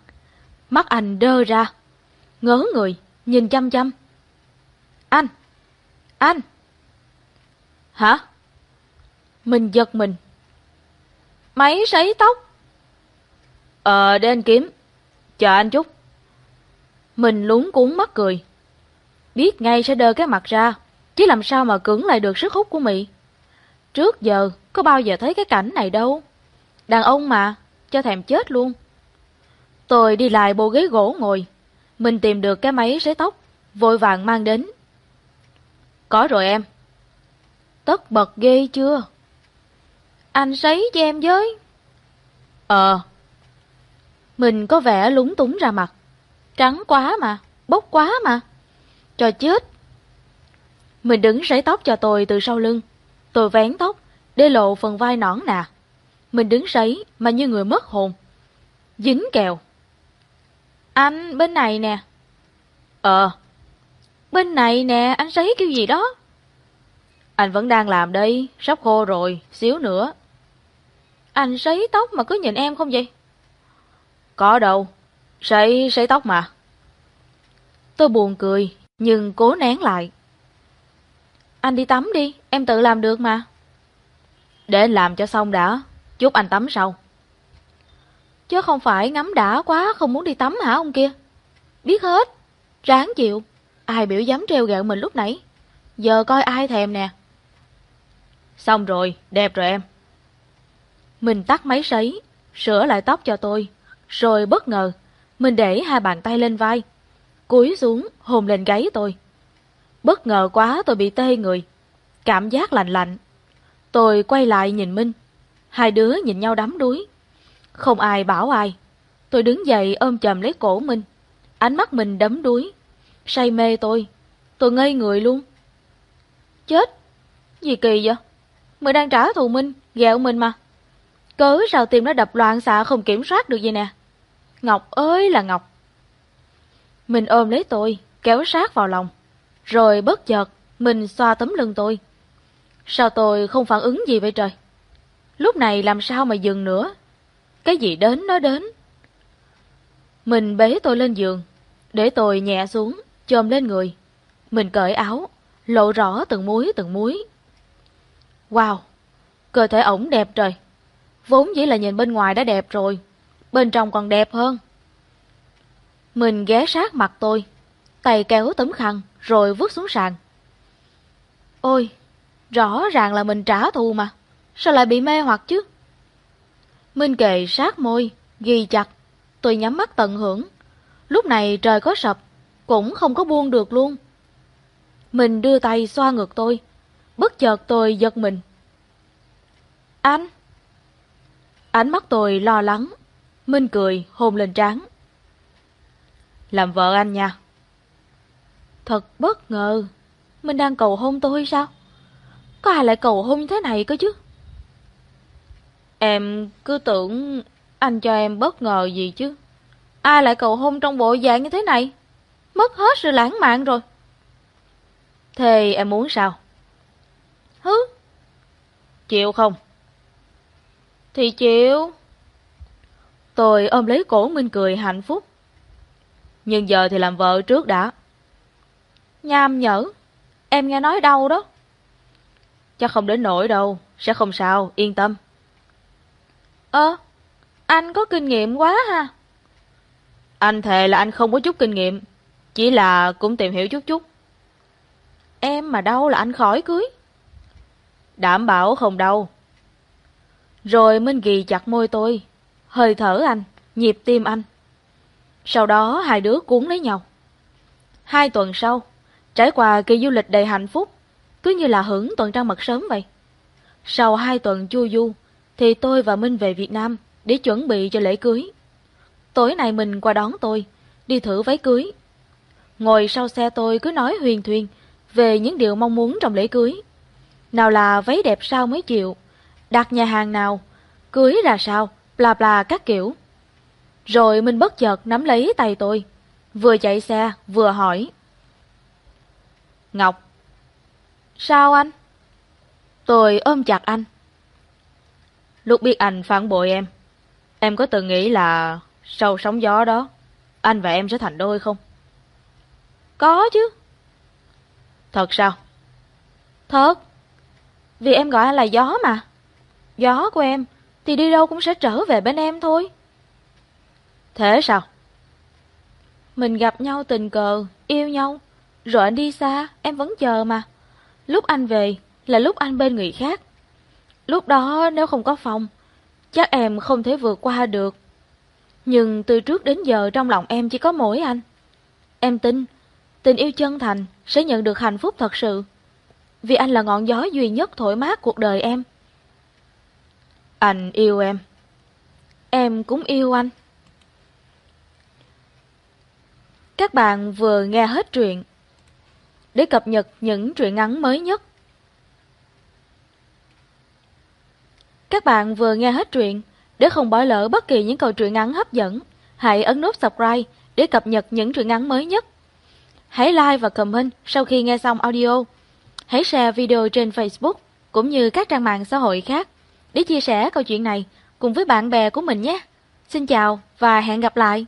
Mắt anh đơ ra, ngớ người, nhìn chăm chăm. Anh! Anh! Hả? Mình giật mình. Máy sấy tóc? Ờ, để anh kiếm. Chờ anh chút. Mình lúng cuốn mắt cười. Biết ngay sẽ đơ cái mặt ra, chứ làm sao mà cưỡng lại được sức hút của Mỹ. Trước giờ, có bao giờ thấy cái cảnh này đâu. Đàn ông mà, cho thèm chết luôn. Tôi đi lại bộ ghế gỗ ngồi. Mình tìm được cái máy sấy tóc, vội vàng mang đến. Có rồi em. Tất bật ghê chưa? Anh sấy cho em với. Ờ. Mình có vẻ lúng túng ra mặt. Trắng quá mà, bốc quá mà. Cho chết. Mình đứng sấy tóc cho tôi từ sau lưng. Tôi vén tóc, để lộ phần vai nõn nà. Mình đứng sấy mà như người mất hồn. Dính kèo. Anh, bên này nè. Ờ. Bên này nè, anh sấy kêu gì đó. Anh vẫn đang làm đây, sắp khô rồi, xíu nữa. Anh sấy tóc mà cứ nhìn em không vậy? Có đâu, sấy, sấy tóc mà. Tôi buồn cười, nhưng cố nén lại. Anh đi tắm đi, em tự làm được mà. Để làm cho xong đã, chút anh tắm sau. Chứ không phải ngắm đã quá không muốn đi tắm hả ông kia? Biết hết, ráng chịu. Ai biểu dám treo gẹo mình lúc nãy? Giờ coi ai thèm nè. Xong rồi, đẹp rồi em. Mình tắt máy sấy, sửa lại tóc cho tôi. Rồi bất ngờ, mình để hai bàn tay lên vai. Cúi xuống, hồn lên gáy tôi. Bất ngờ quá tôi bị tê người. Cảm giác lạnh lạnh. Tôi quay lại nhìn Minh. Hai đứa nhìn nhau đắm đuối. Không ai bảo ai. Tôi đứng dậy ôm chầm lấy cổ Minh. Ánh mắt mình đấm đuối. Say mê tôi. Tôi ngây người luôn. Chết! Gì kỳ vậy? Mình đang trả thù Minh, ghẹo mình mà. Cớ sao tim nó đập loạn xạ không kiểm soát được vậy nè. Ngọc ơi là Ngọc. Mình ôm lấy tôi, kéo sát vào lòng. Rồi bất chợt, mình xoa tấm lưng tôi. Sao tôi không phản ứng gì vậy trời? Lúc này làm sao mà dừng nữa? Cái gì đến nó đến. Mình bế tôi lên giường, để tôi nhẹ xuống, chồm lên người. Mình cởi áo, lộ rõ từng muối từng muối. Wow, cơ thể ổng đẹp trời. Vốn chỉ là nhìn bên ngoài đã đẹp rồi, bên trong còn đẹp hơn. Mình ghé sát mặt tôi, tay kéo tấm khăn rồi vứt xuống sàn. Ôi, rõ ràng là mình trả thù mà, sao lại bị mê hoặc chứ? Minh kề sát môi, ghi chặt, tôi nhắm mắt tận hưởng. Lúc này trời có sập, cũng không có buông được luôn. Mình đưa tay xoa ngược tôi, bất chợt tôi giật mình. Anh! Ánh mắt tôi lo lắng, Minh cười hôn lên trán. Làm vợ anh nha. Thật bất ngờ, Minh đang cầu hôn tôi sao? Có ai lại cầu hôn như thế này cơ chứ? Em cứ tưởng anh cho em bất ngờ gì chứ. Ai lại cầu hôn trong bộ dạng như thế này? Mất hết sự lãng mạn rồi. Thế em muốn sao? Hứ? Chịu không? Thì chịu. Tôi ôm lấy cổ Minh cười hạnh phúc. Nhưng giờ thì làm vợ trước đã. Nham nhở, em nghe nói đâu đó. Chắc không đến nổi đâu, sẽ không sao, yên tâm. Ơ, anh có kinh nghiệm quá ha. Anh thề là anh không có chút kinh nghiệm, chỉ là cũng tìm hiểu chút chút. Em mà đau là anh khỏi cưới. Đảm bảo không đau. Rồi Minh ghi chặt môi tôi, hơi thở anh, nhịp tim anh. Sau đó hai đứa cuốn lấy nhau. Hai tuần sau, trải qua kỳ du lịch đầy hạnh phúc, cứ như là hưởng tuần trăng mật sớm vậy. Sau hai tuần chu du, thì tôi và Minh về Việt Nam để chuẩn bị cho lễ cưới. Tối nay mình qua đón tôi, đi thử váy cưới. Ngồi sau xe tôi cứ nói huyền thuyền về những điều mong muốn trong lễ cưới. Nào là váy đẹp sao mới chịu, đặt nhà hàng nào, cưới ra sao, bla bla các kiểu. Rồi mình bất chợt nắm lấy tay tôi, vừa chạy xe vừa hỏi. Ngọc. Sao anh? Tôi ôm chặt anh. Lúc biết anh phản bội em, em có từng nghĩ là sau sóng gió đó, anh và em sẽ thành đôi không? Có chứ. Thật sao? Thật. Vì em gọi anh là gió mà. Gió của em thì đi đâu cũng sẽ trở về bên em thôi. Thế sao? Mình gặp nhau tình cờ, yêu nhau, rồi anh đi xa, em vẫn chờ mà. Lúc anh về là lúc anh bên người khác. Lúc đó nếu không có phòng, chắc em không thể vượt qua được. Nhưng từ trước đến giờ trong lòng em chỉ có mỗi anh. Em tin, tình yêu chân thành sẽ nhận được hạnh phúc thật sự. Vì anh là ngọn gió duy nhất thổi mát cuộc đời em. Anh yêu em. Em cũng yêu anh. Các bạn vừa nghe hết truyện. Để cập nhật những truyện ngắn mới nhất. Các bạn vừa nghe hết truyện. Để không bỏ lỡ bất kỳ những câu truyện ngắn hấp dẫn, hãy ấn nút subscribe để cập nhật những truyện ngắn mới nhất. Hãy like và comment sau khi nghe xong audio. Hãy share video trên Facebook cũng như các trang mạng xã hội khác để chia sẻ câu chuyện này cùng với bạn bè của mình nhé. Xin chào và hẹn gặp lại!